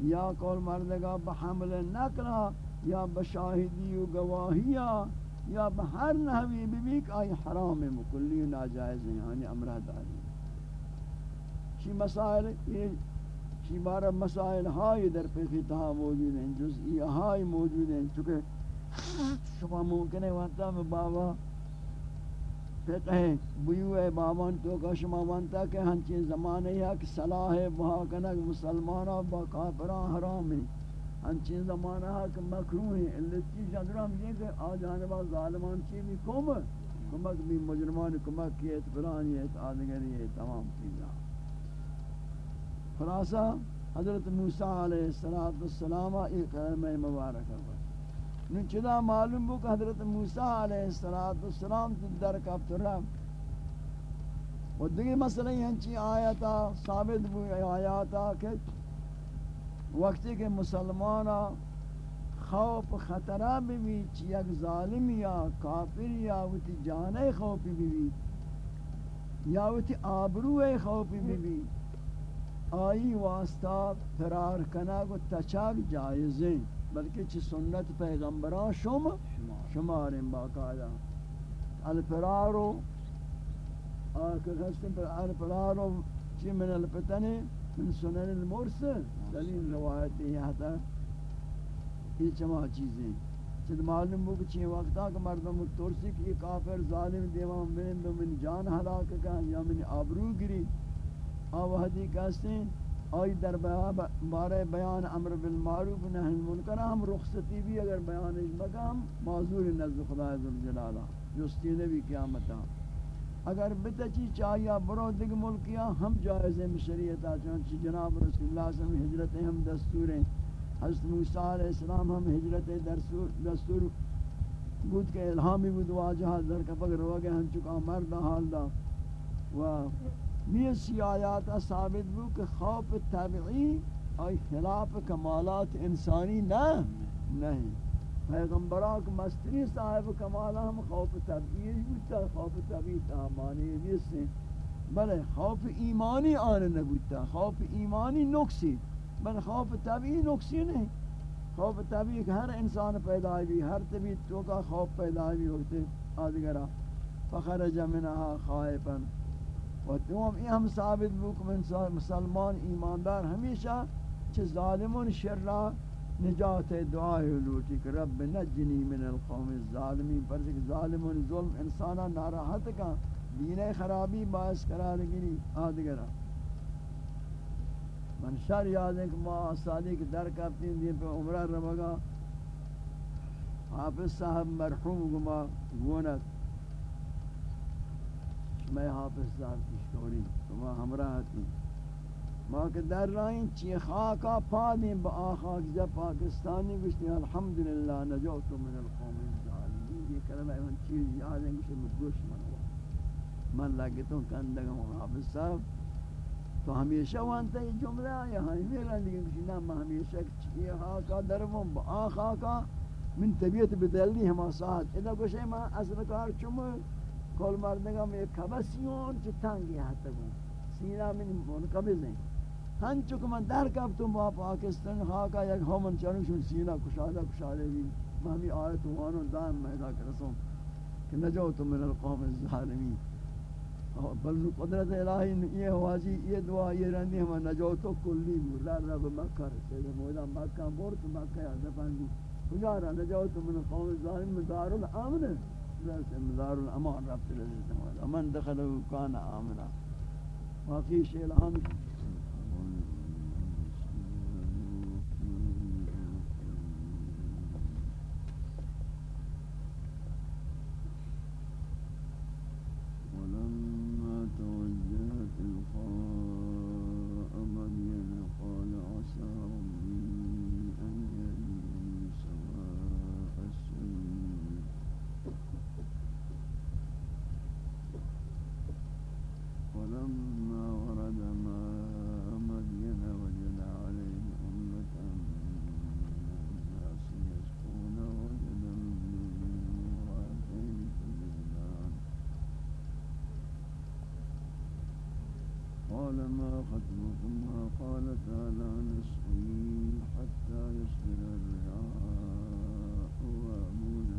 یا کول مردگا بحمل نقلا یا بشاہدی و گواہیا یا بہر نحوی بھی بھی کہ آئی حرام مکلی ناجائز ہیں یعنی امرہ داری۔ شی مسائل یہ بارہ مسائل ہائی در پیخی تہا موجود ہیں، جزئی ہائی موجود ہیں، چونکہ شما ممکن ہے، وقتا میں بابا فقہ بیو ہے بابان تو کا شما وانتا کہ ہنچین زمانے ہے کہ صلاح ہے، وہاں کنک مسلمانہ با کافران حرام ہیں۔ ہاں، ہنچین زمانہ ہے کہ مکروح ہیں اللہ چیز جدرام یہ کہ آ جانبا ظالمان چی بھی کم کمک بھی مجرمان، کمک کیت فلانیت آدگریت تمام چیزاں۔ خلاصہ، حضرت موسیٰ علیہ السلام ایک کلمہ مبارک ہے نو چدا معلوم بو کہ حضرت موسی علیہ الصلوۃ والسلام تو در کفت رب و دیگه مسئلہ یہ چی آیتا ثابت بو آیاتا کہ وقتی کہ مسلمانا خوف خطرہ بھی بھی چی یک ظالم یا کافر یا وتی جانے خوف بھی بھی یا وتی آبرو خوف بھی بھی آئی واسطہ فرار کنا کو تچاک جائزیں بلکہ چی سنت پیغمبران شما شماریں باقاعدہ الفرارو آکر ہستن پر الفرارو چی من الفتنی من سنن المرسل. دلیل روایت یہ یہ چما چیزیں. چید معلوم ہو کہ چی وقتا کہ مردم ترسی کی کافر ظالم دیوان من من جان حلاک کا یا من آبرو گری. آوہدی کہستے ہیں آئی در بارے بیان امر بالمعروف نہی المنکر ہم رخصتی بھی اگر بیان اس مقام معذور نزد خدا عزوجلالہ جستی نبی قیامتا اگر بتچی چاہیا برو دگ ملکیا ہم جائز ہیں شریعت چونچہ جناب رسول اللہ صلی اللہ علیہ وسلم ہجرت ہم دستور ہیں۔ حضرت موسیٰ علیہ السلام ہم ہجرت دستور بود کے الہامی بود، واجہ در کپک روگے ہم چکا مرد حال دا۔ و یہ سی آیات ثابت بو کہ خوف طبعی آئی خلاف کمالات انسانی نہ نہیں پیغمبران مستری صاحب کمالا ہم خوف طبعی بودتا خوف طبعی تامانی نیستے بلے خوف ایمانی آنے نبودتا خوف ایمانی نقصی. بلے خوف طبعی نقصی نہیں خوف طبعی کہ ہر انسان پیدا بھی ہر طبیعت تو کا خوف پیدا بھی ہوتے آدھگرہ فخرج منها خائفا. و دوم، این ہم ثابت بو مسلمان ایماندار ہمیشہ چھ ظالمون، شر را نجات دعائے لوٹی کہ رب نجنی من القوم الظالمین پر کہ ظالمون، ظلم انسانا ناراحت کا دین خرابی باعث قرار گری آدگرہ من شر یاد ہے کہ ما سالی کے در کا تین دن پہ عمرہ رمگا حافظ صاحب مرحوم گما گونت میں حافظ صاحب کی شوری تو ہمراہ تھی۔ ما کہ در رائیں چی خاکا پا پادیں با آخاک جا پاکستانی گشتی. الحمدللہ نجوتو من القوم الظالمین. یہ کلمہ ایمان چیز یاد ہے کہ مدگوش من ہوا من لگتوں کندگا ہوں حافظ صاحب. تو ہمیشہ وانتا یہ جملہ آیا ہاں میرا لیکن کسی نام میں ہمیشہ چی خاکا درموں با آخاکا. من طبیعت بدلی ہما ساتھ ادا کچھ ہے میں اصل کار چمو کول مردگا میں کبسیون چی تنگی ہاتا گو سینہ من منقبض ہیں ہن چکو من در کب تم با پاکستان خاکا یک ہومن چرن شون سینہ کشادہ کشادہ بھی مہمی آیت وانو دائم میدا کرسوں کہ نجوتو من القوم الظالمین۔ بل قدرت الہی یہ واجی یہ دعا، یہ رہنی ہم نجات کلی مولا رب مکہ سے مولا مکہ بورت مکہ یا دفن بھی کجا رہا نجات من قوم ظالم دار الامن رس دار الامان رب تعالی من دخل کان امنا واقعی قال ما ختمكما قال تعالى نسقي حتى يصدر الرعاء وأبونا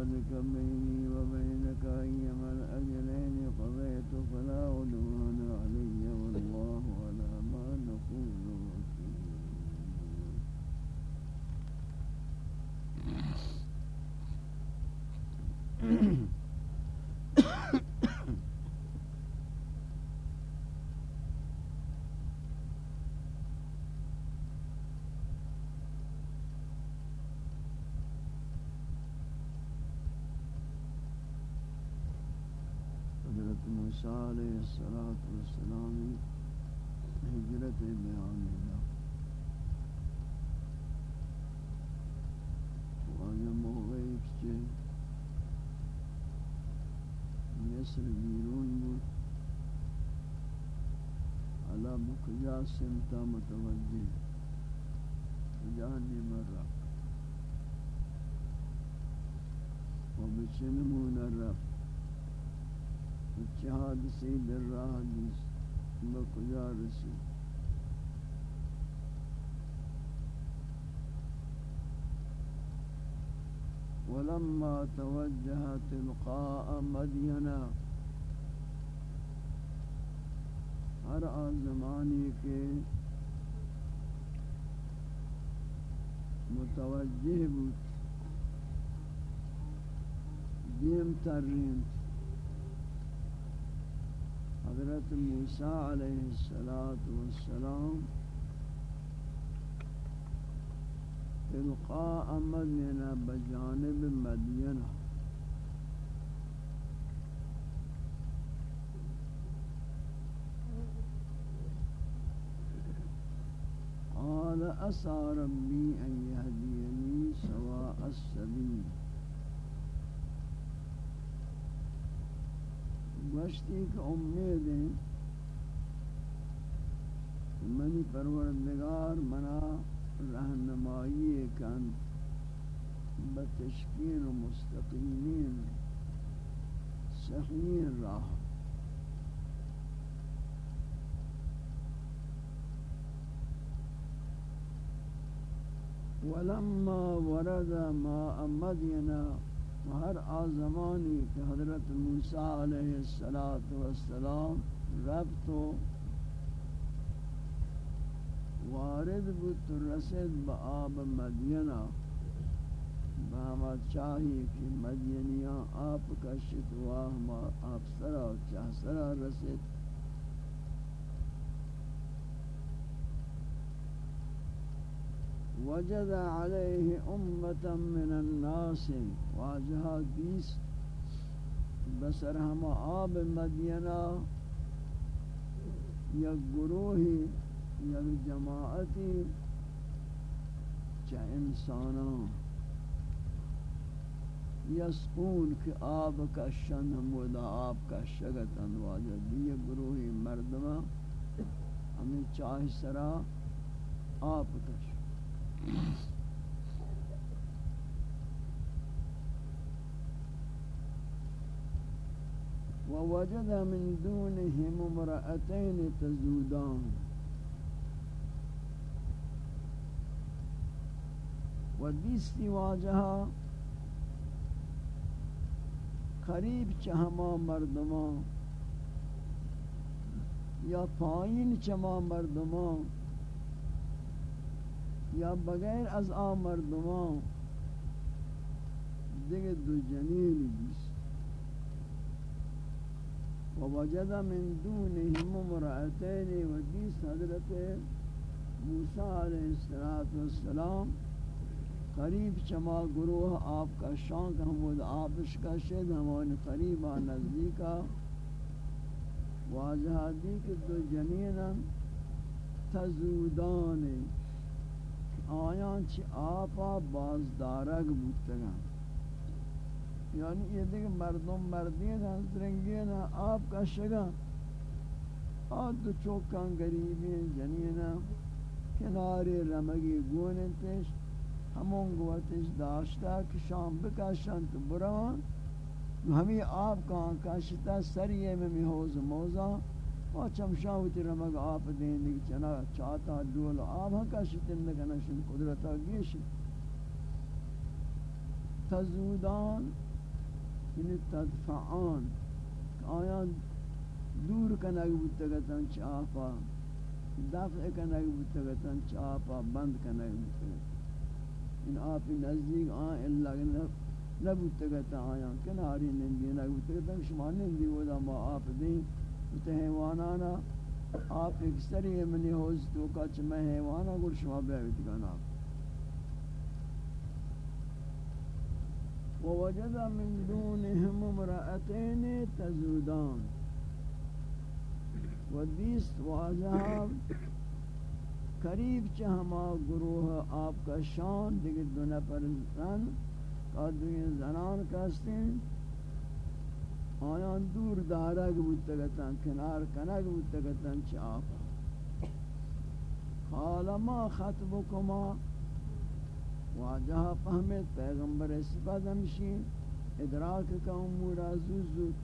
الہم من علیہ السلام ہجرت بیان اللہ وانا موغی کچے مصر بیرون بود۔ علا بکجا سمتا متوجہ جانی مرہ وبچنمون الرب چہاد سے در راہ دیس بکجا رسی ولما توجه تلقاء مدینہ ہر آن زمانی کے متوجہ بود. دیم ترین. حضرت موسیٰ علیہ السلام تلقاء مدینہ بجانب مدینہ۔ قال أسى ربي أن يهديني سواء السبيل. گوشتی کہ امید ہے منی پروردگار منا رہنمائی کن بتشکین و مستقیمین صحیح راہ۔ ولما ورد ماء مدينه ہر آزمانی کہ حضرت موسیٰ علیہ السلام رب تو وارد بود رسد با آب مدینہ بہمت چاہی کہ مدینیاں آپ کا شتواہ ما آپ سرا چاہ سرا رسد وجد عليه أمة من الناس واجها ديس بسر ہم آب مدینہ، یک گروہی، یک جماعتی چا انساناں۔ یسقون کہ آب کا شن ہمودا آب کا شگت انواجہ دی گروہی مردمہ ہمیں چاہ سرا آب کا شن ووجد من دونهم امرأتين تزودان. ودیستی واجہا قریب چہما مردمان یا پائین چما مردمان یا بغیر از آ مردمان، دیگه دو جنین بیست و وجد من دونهم مرأتین و دیس حضرت موسیٰ علیہ السلام قریب چما گروہ آپ کا شان کا ہمود آبش کا شد ہمون قریبا نزدیکا واجہ دی کہ دو جنینا تزودانی آیان چی آپا بازدارگ بودتگا؟ یعنی یہ دیکھ مردم مردین ہیں درنگین ہیں، آپ کا شگا۔ آت دو چوکان گریبین جنین کناری رمگی گونن تیش۔ ہمون گوتش داشتا کہ شام بکاشن تو بروان ہمیں آپ کہاں کاشتا سریے میں میہوز موزاں اور چمشاں ہوتی رمگ آپ دین دیکھ چنا چاہتا، دول آب ہاں کا شتن لگنا شن قدرتا گیش۔ تزودان یعنی تدفعان۔ آیا دور کنگ بودتگتن چاپا، دفع کنگ بودتگتن چاپا، بند کنگ بودتگتن ان آپ نزدیک آن اللہ نبودتگتن آیا۔ کناری نندی نبودتگتن شما نندی ودا ما آپ دیں تو حیوانانا آپ ایک سری منی ہوز تو کا چمہ حیوانا گل شما بیویت گانا۔ ووجد من دونهم امرأتين تزودان۔ ودیست واجہ قریب چہما گروہ آپ کا شان دیگر دو نفر زن کا دوی زنان کستیں آیان دور دارگ بودتگتن کنار کنگ بودتگتن چی آقا قال ما خطبکما واجہ فهمت پیغمبر صفت ہمشین ادراک کا امور عزوز زود.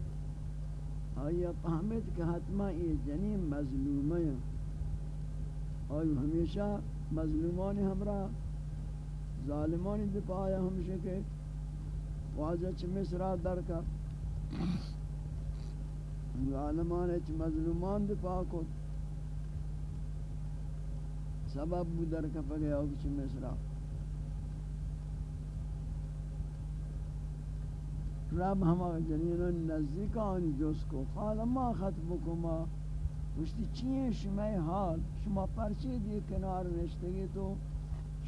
آیا فهمت کہ حتما یہ جنین مظلومہ ہیں آیا ہمیشہ مظلومانی ہمراہ ظالمانی دپایا ہمشہ کہ واجہ چھ مصرہ در کا ظالمان اچ مظلومان دفاع کو سبب بودر کپ گیا او کچھ مصرا رب ہما جنین نزدیکان جس کو قال ما خطبکما وشتی چیئے شما حال شما پرچے دی کنار نشتگی تو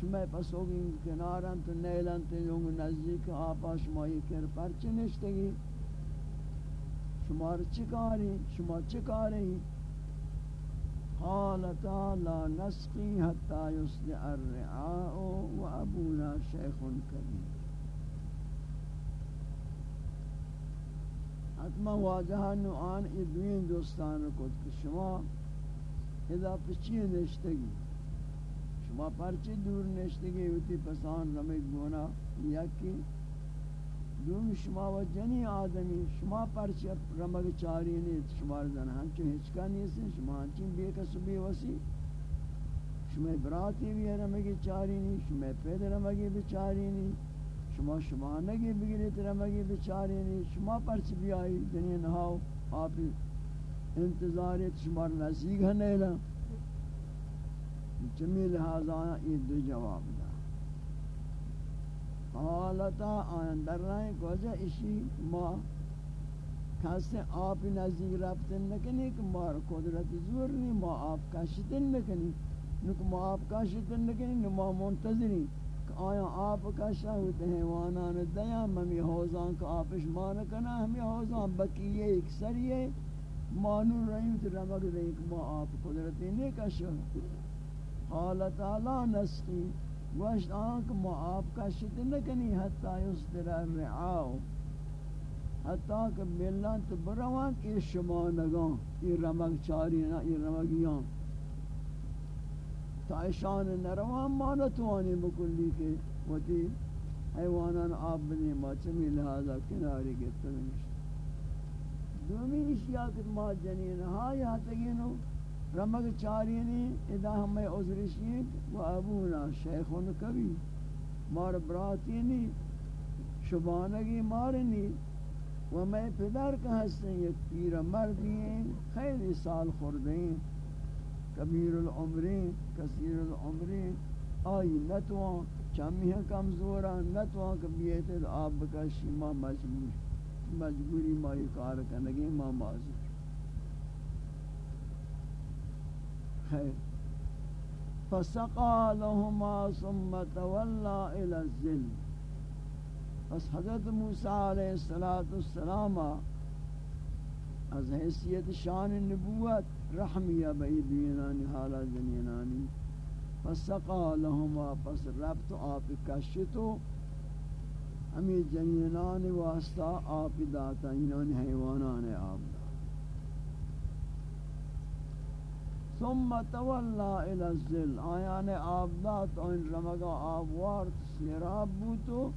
شما پسوگی کنارن تو نیلن تو یونگ نزدیک آپا شما یہ کر پرچے نشتگی شمار چکاری شما چکاری قالتا لا نسقی حتی یسدع الرعاء و ابونا شیخ کبیر. حتما واجہ نوعان ادوین دوستان رکھت کہ شما اذا پچی نشتگی؟ شما پرچی دور نشتگی ہوتی پسان رمک گونا یکی دوم شما و جنی آدمی، شما پرچی رمگ چاری نیت شما زن ہنچو ہچکا نیسن شما ہنچین بے کس بے وسی. شما براتی بھی رمگی چاری نہیں شما پید رمگی بچاری نہیں شما شما نگی بگیریت رمگی بچاری نہیں شما پرچ بھی آئی دنیا نہاو آپ انتظاریت شما نزیگ ہے نیلا. جمی لحاظ یہ دو جواب. دا حالتا آئین در رہے کو جا اسی ما کسی آپ نزدیک رفتن نکنی کہ مار قدرت زور نہیں ما آپ کشتن نکنی. نک ما آپ کشتن نکنی نما منتظری کہ آیا آپ کشتا ہوتے ہیں وانان دیا ممی حوزان کا آپش مان کنا ہمی حوزان بکیے ایک سریے مانون رہی تو رمک دیں کہ ما آپ قدرتی نہیں کشتا حالت آلا نسخی گوشت آنکھ ما آپ کشت نکنی حتی یصدر الرعاو حتی کہ ملان تو بروان یہ شما نگان یہ رمک چاری نا یہ رمکیان تا اشان نروان مانتوانی بکلی کے وتی حیوانان آب بنی ما چمی، لہذا کناری گفت نشت دومی اشیاء کہ ما جنین ہائی حتگینو رمک چارینی ادا ہمیں عذرشی و ابونا شیخون کبھی مار براتینی شبانگی مارنی و میں پدر کا ہستیں یک پیر مردی ہیں، خیلی سال خوردیں کبیر العمرین کثیر العمرین آئی نتوان چمی ہیں کمزوران نتوان کبیت آب بکشی، ما مجبور مجبوری ما یہ کار کنگی، ما معذور خیر فسقا لهما ثم تولى الى الذل پس حضرت موسی علیہ الصلوۃ والسلام از حیثیت شان نبوت رحمیہ بئی دینانی حالا جنینانی فسقا لهما، پس ربط آپ کشتو ہمیں جنینان واسطہ آپ داتا انہوں نے حیوانان آپ ثم تولى الى الذل آیان آبدات ان رمگا آبوار سیراب بوتو.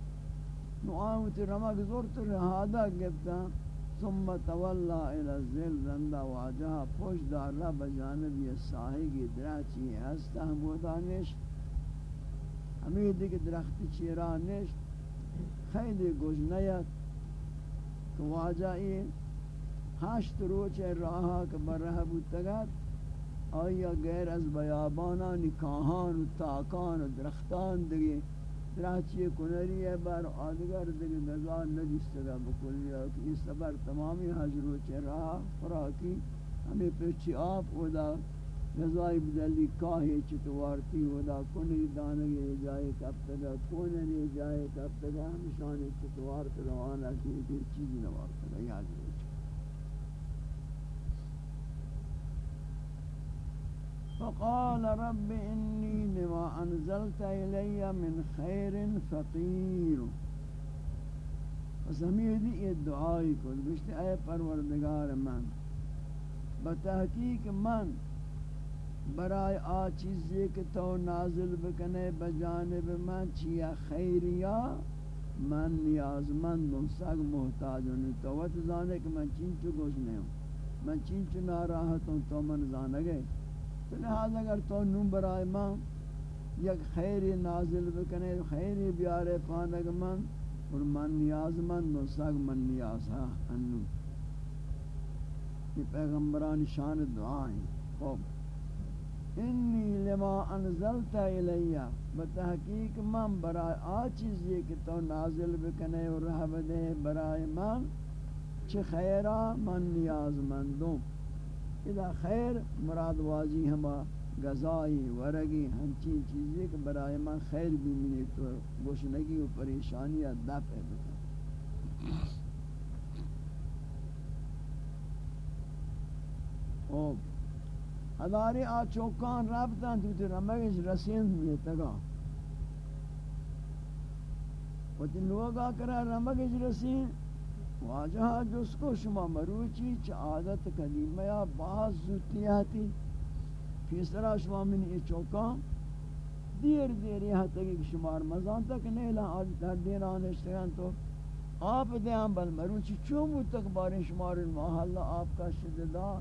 نو آمت رمگ زورت رہادا گفتا ثم تولى الى الذل رندہ واجہ پوش دار رب جانب یہ ساہی کی دراچی ہستا، ہمودا نشت. ہمیں دیکھ درخت چیرا نشت. خیلی گوشنیت کہ واجہ یہ ہشت روچے راہا کہ برہ بوتگت. آیا غیر از بیابانا نکاہان و تاکان و درختان دیگه. درہچی کنری ہے بر آدگر دیگه نظار ندیستگا بکلی ہے کہ اس سبر تمامی حضر و چراہ فراکی ہمیں پرچی آپ ادا نظائی بدلی کاہی چتوارتی ادا کنی دانگی جائے کب تگا کونی جائے کب تگا ہمشانی چتوارت روانہ کی چیزی نوارتا یاد ہے فقال رب إني لما أنزلت إلي من خير فقير. فسمیدی یہ دعائی کو بشت اے پروردگار من. بتحقیق من برای آ چیزی کہ تو نازل بکنے بجانب من چیا خیریا من؟ نیاز من سگ محتاج ہوں تو وقت زانے کہ من چین چو گوش نہیں ہوں من چین چو ناراحت ہوں تو من زانے گئے لہذا اگر تو نو برائے ماں یک خیر نازل بکنے خیر بیارے پانک من، اور من نیاز من نساق من نیاز ہا، انو. یہ پیغمبران شان دعائیں. خوب انی لما انزلت الیہ، بتحقیق من برائے آ چیزی کہ تو نازل بکنے اور رحب دے برائے من چھ خیرہ من نیاز مندوں. اذا خیر، مراد واجی ہما غذائی، ورگی، ہنچین چیزیں کہ برائے من خیر بھی ملی تو گوشنگی و پریشانی دفع بکن. خوب اداری آ چوکان رابطان تو تی رمگش رسین ہوئے تگا. و تی لوگا کرا رمگش رسین واجہ جس کو شما مروچی چ عادت قدیمہ یا بعض زوتی آتی فیسرا شما من ای چوکا دیر دیر یہاں تک کہ شمار مزان تک نہیں لا آج در دین آنشتگان تو آپ دیان بل مروچی چون بود تک بارے شمار محلہ آپ کا شددا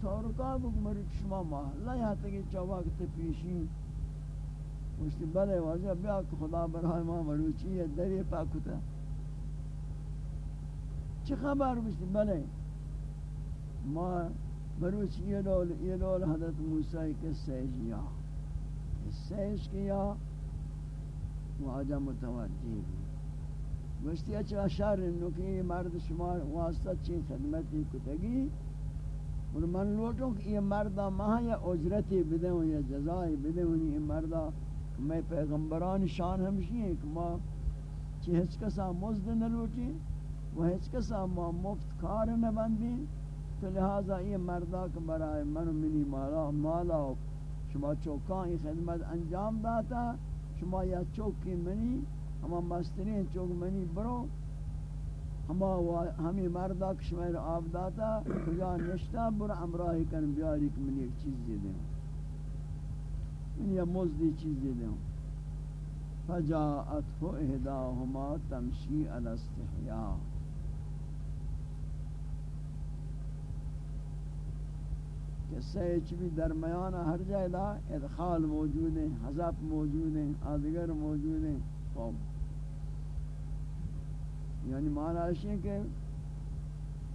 تورکا بک مروچ شما محلہ یہاں تک چا وقت پیشی مشتی بلے واجہ، بیا خدا برای ما مروچی ہے، دری پاکتا چی خبر مشتی بلے ما مروچی یہ دول یہ دول حضرت موسیٰ کے سیجیا سیج کیا واجہ متوجہ بھی گوشتی اچھا شر نکی مرد شما واسطہ چین خدمتی کتگی؟ اور من لوٹوں کہ یہ مردہ ماہ یا اجرتی بدوں یا جزائی بدوں یہ مردہ میں پیغمبران شان ہمشی ہیں کہ ما چی ہچ کسا مزد نہ لوٹی و ہچ کسا ما مفت کار نہ بندی تو لہذا یہ مردہ کہ برائے من منی مالا مالا شما چوکان خدمت انجام داتا شما یا چوکی منی ہما مسترین چوک منی برو. ہما ہمی مردہ کہ شما آب داتا کجا نشتا برو امراہی کن، بیاری کہ منی ایک چیز دے دیں من یا مزدی چیز چیزی دیں فجاءت ہو اہداہما تمشی الاستحیاء قصہ بھی درمیان ہر جائے دا ادخال موجود ہیں، حضب موجود ہیں، آدگر موجود ہیں قوم یعنی معنی ہے کہ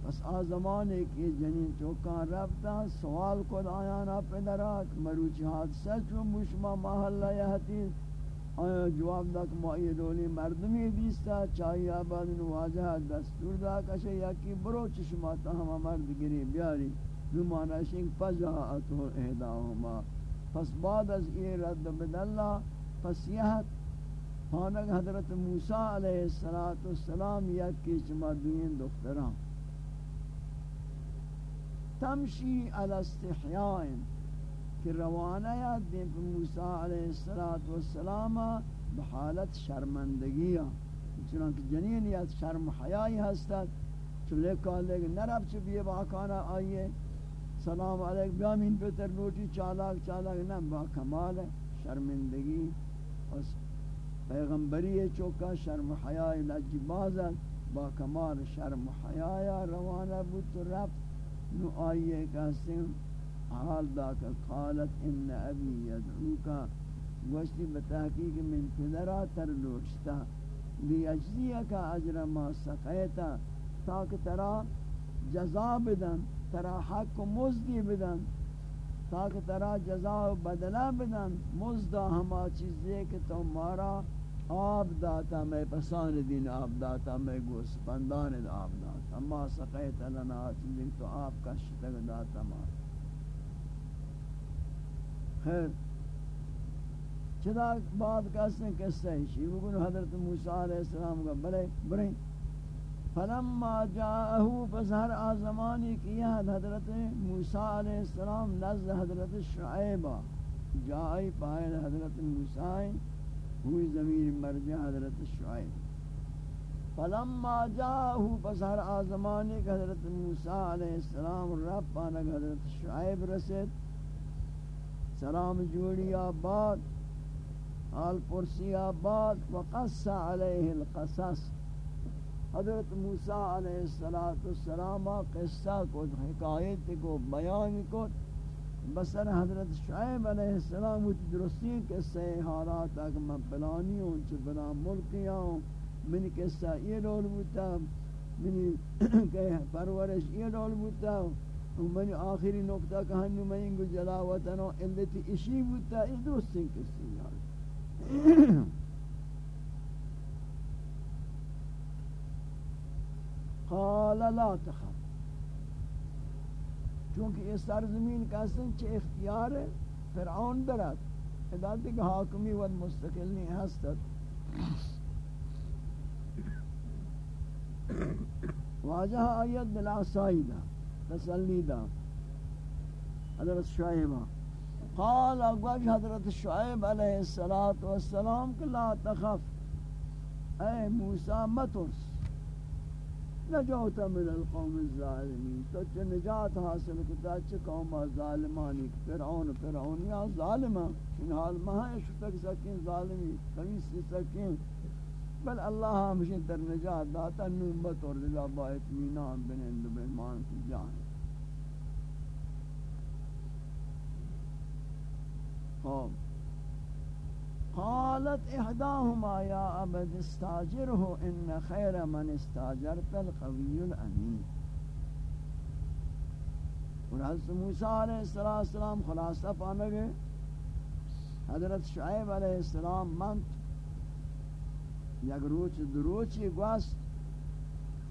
بس آ زمانے کی جنین چوکان رفتا سوال کد آیانا پدرات مروچ حادثہ چو مشما محلہ یہتی آیا جواب دا کہ مائی دولی مردمی دیستا چاہی آباد نواجہ دستور دا کشے یکی برو چشما تا ہما مرد گری بیاری۔ نو مانا شنگ فجاعتو اہداؤما پس بعد از ای رد بداللہ پس یہت پانک حضرت موسیٰ علیہ السلام یکی چما دوین دختران. تمشی علی استحیاء کہ روانہ یا دین پر موسیٰ علیہ السلام بحالت شرمندگی چنانکہ جنین یا شرم حیائی ہستت چلے کہا لے کہ نرب چو بیے باکانا آئیے سلام علیک بیامین پیتر لوٹی چالاک چالاک نا با کمال شرمندگی اس پیغمبری چوکا، شرم حیائی لجی بازت با کمال شرم حیائی روانہ بود تو رفت، نو آئیے کہستیں حال دا کہ قالت ان ابی یدعوکا گوشتی بتحقیق من پدرا تر لوٹشتا لی اجزیکا اجر ما سقیتا، تاکہ ترا جزا بدن ترا حق و مزدی بدن، تاکہ ترا جزا و بدلہ بدن مزدہ ہما چیزیں کہ تو مارا آب داتا، میں پسان دین آب داتا، میں گوس پندان آب داتا، ما سقیت لنا چیزیں تو آب کا شتگ داتا ما۔ خیر چدا بعد کہتے ہیں قصہ ہے شیو حضرت موسیٰ علیہ السلام کا بلے برے فلما جاءه فظهر آزمانی کیا حضرت موسیٰ علیہ السلام نزد حضرت شعیبہ جائی پائے حضرت موسیٰ ہوئی ضمیر مرجع حضرت شعیب فلما جاءه پسر آزمانی کہ حضرت موسیٰ علیہ السلام رب پانک حضرت شعیب رسید سلام جوڑی آباد حال پرسی آباد وقص علیہ القصص حضرت موسیٰ علیہ السلام قصہ کو حکایت کو بیان کو بسر حضرت شعیب علیہ السلام وہ درستی قصہ حالات اگر میں پلانی ہوں چھ بنا ملکیاں ہوں من قصہ یہ رول بوتا من پرورش یہ رول بوتا من آخری نقطہ کہنو میں انگو جلاوتنو علتی اشی بوتا یہ درستی قصہ قال لا تخف چونکہ یہ سرزمین کا سن چھ اختیار ہے فرعون درات ادادی کہ حاکمی ود مستقل نہیں ہستت واجہ آیت بلا سائدہ. تسلی دا حضرت شعیبہ. قال اگوش حضرت شعیب علیہ السلام کہ لا تخف. اے موسیٰ مترس. نجات من القوم الظالمین. تو چه نجات حاصل کتا چه قوم ظالمانی؟ فرعون فرعون یا ظالمہ ان حال مہا شتک سکین، ظالمی کمیس سکین. بل اللہ ہمشن در نجات داتا نعمت اور رضا با اطمینان بنند بہمان کی جان خوب قالت احداهما يا ابد استاجره ان خير من استاجرت القوي الامين اور حضرت موسیٰ علیہ السلام خلاصہ پانے گئے حضرت شعیب علیہ السلام منت، یک روچ دروچی گوست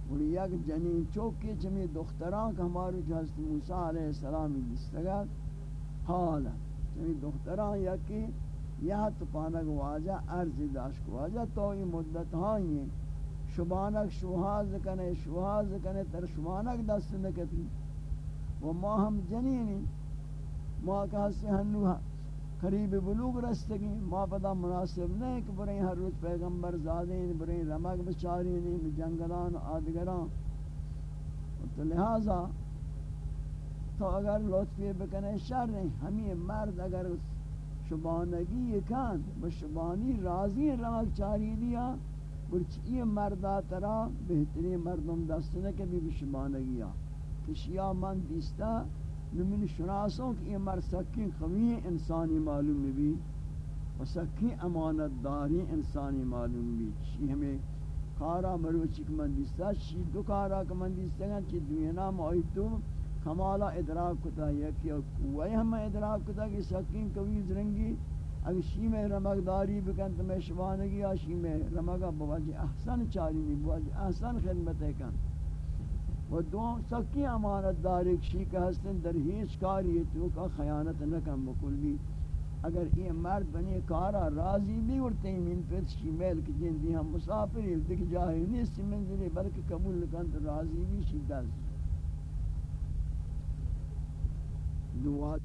اور یک جنین چوکی چمی دختران کہ ہمارو جو حضرت موسیٰ علیہ السلام دستگت حالا چمی دختران یکی یہ تو پانک واجہ عرض داشت واجہ تو یہ مدت ہائی ہیں شبانک شوہاز کنے شوہاز کنے تر شبانک دست نکتی و ما ہم جنینی، ما کہا سے ہنو قریب بلوغ رستگی، ما پدا مناسب نہیں کہ برای ہر روز پیغمبر زادین، برای رمک بچارین جنگلان آدگران. تو لہذا تو اگر لطفی بکنے شر نہیں ہمیں مرد اگر شبانگی کن بشبانی راضی رمک چاری دیا برچ یہ مردہ ترا بہترین مردم دست نکے بھی بشبانگی کشیا من دیستا، نمین شناسوں کہ یہ مرد سکی قوی انسانی معلوم بھی۔ و سکی امانت داری انسانی معلوم بھی۔ چی ہمیں کارا مروچی کمن دیستا، چی دو کارا کمن دیستا گا چی دوینا معاہی تو کمالا ادراک کتا یکی وہی ہم ادراک کتا کہ سکین قوی زرنگی اگر شی میں رمک داری بکن تو میں شبانگی آشی میں رمکا بواجی احسن چاری نہیں بواجی احسن خدمت ہے کن۔ و دو سکی امانت دار ایک شی کا در ہیچ کاری تو کا خیانت نہ کم بکل بھی۔ اگر یہ مرد بنی کارا راضی بھی اڑتے ہیں، من پت شی میل کی جن دی ہم مسافر ہیں، دیکھ جاہی نہیں سی منزلی بلکہ قبول کن تو راضی بھی شی دست دعا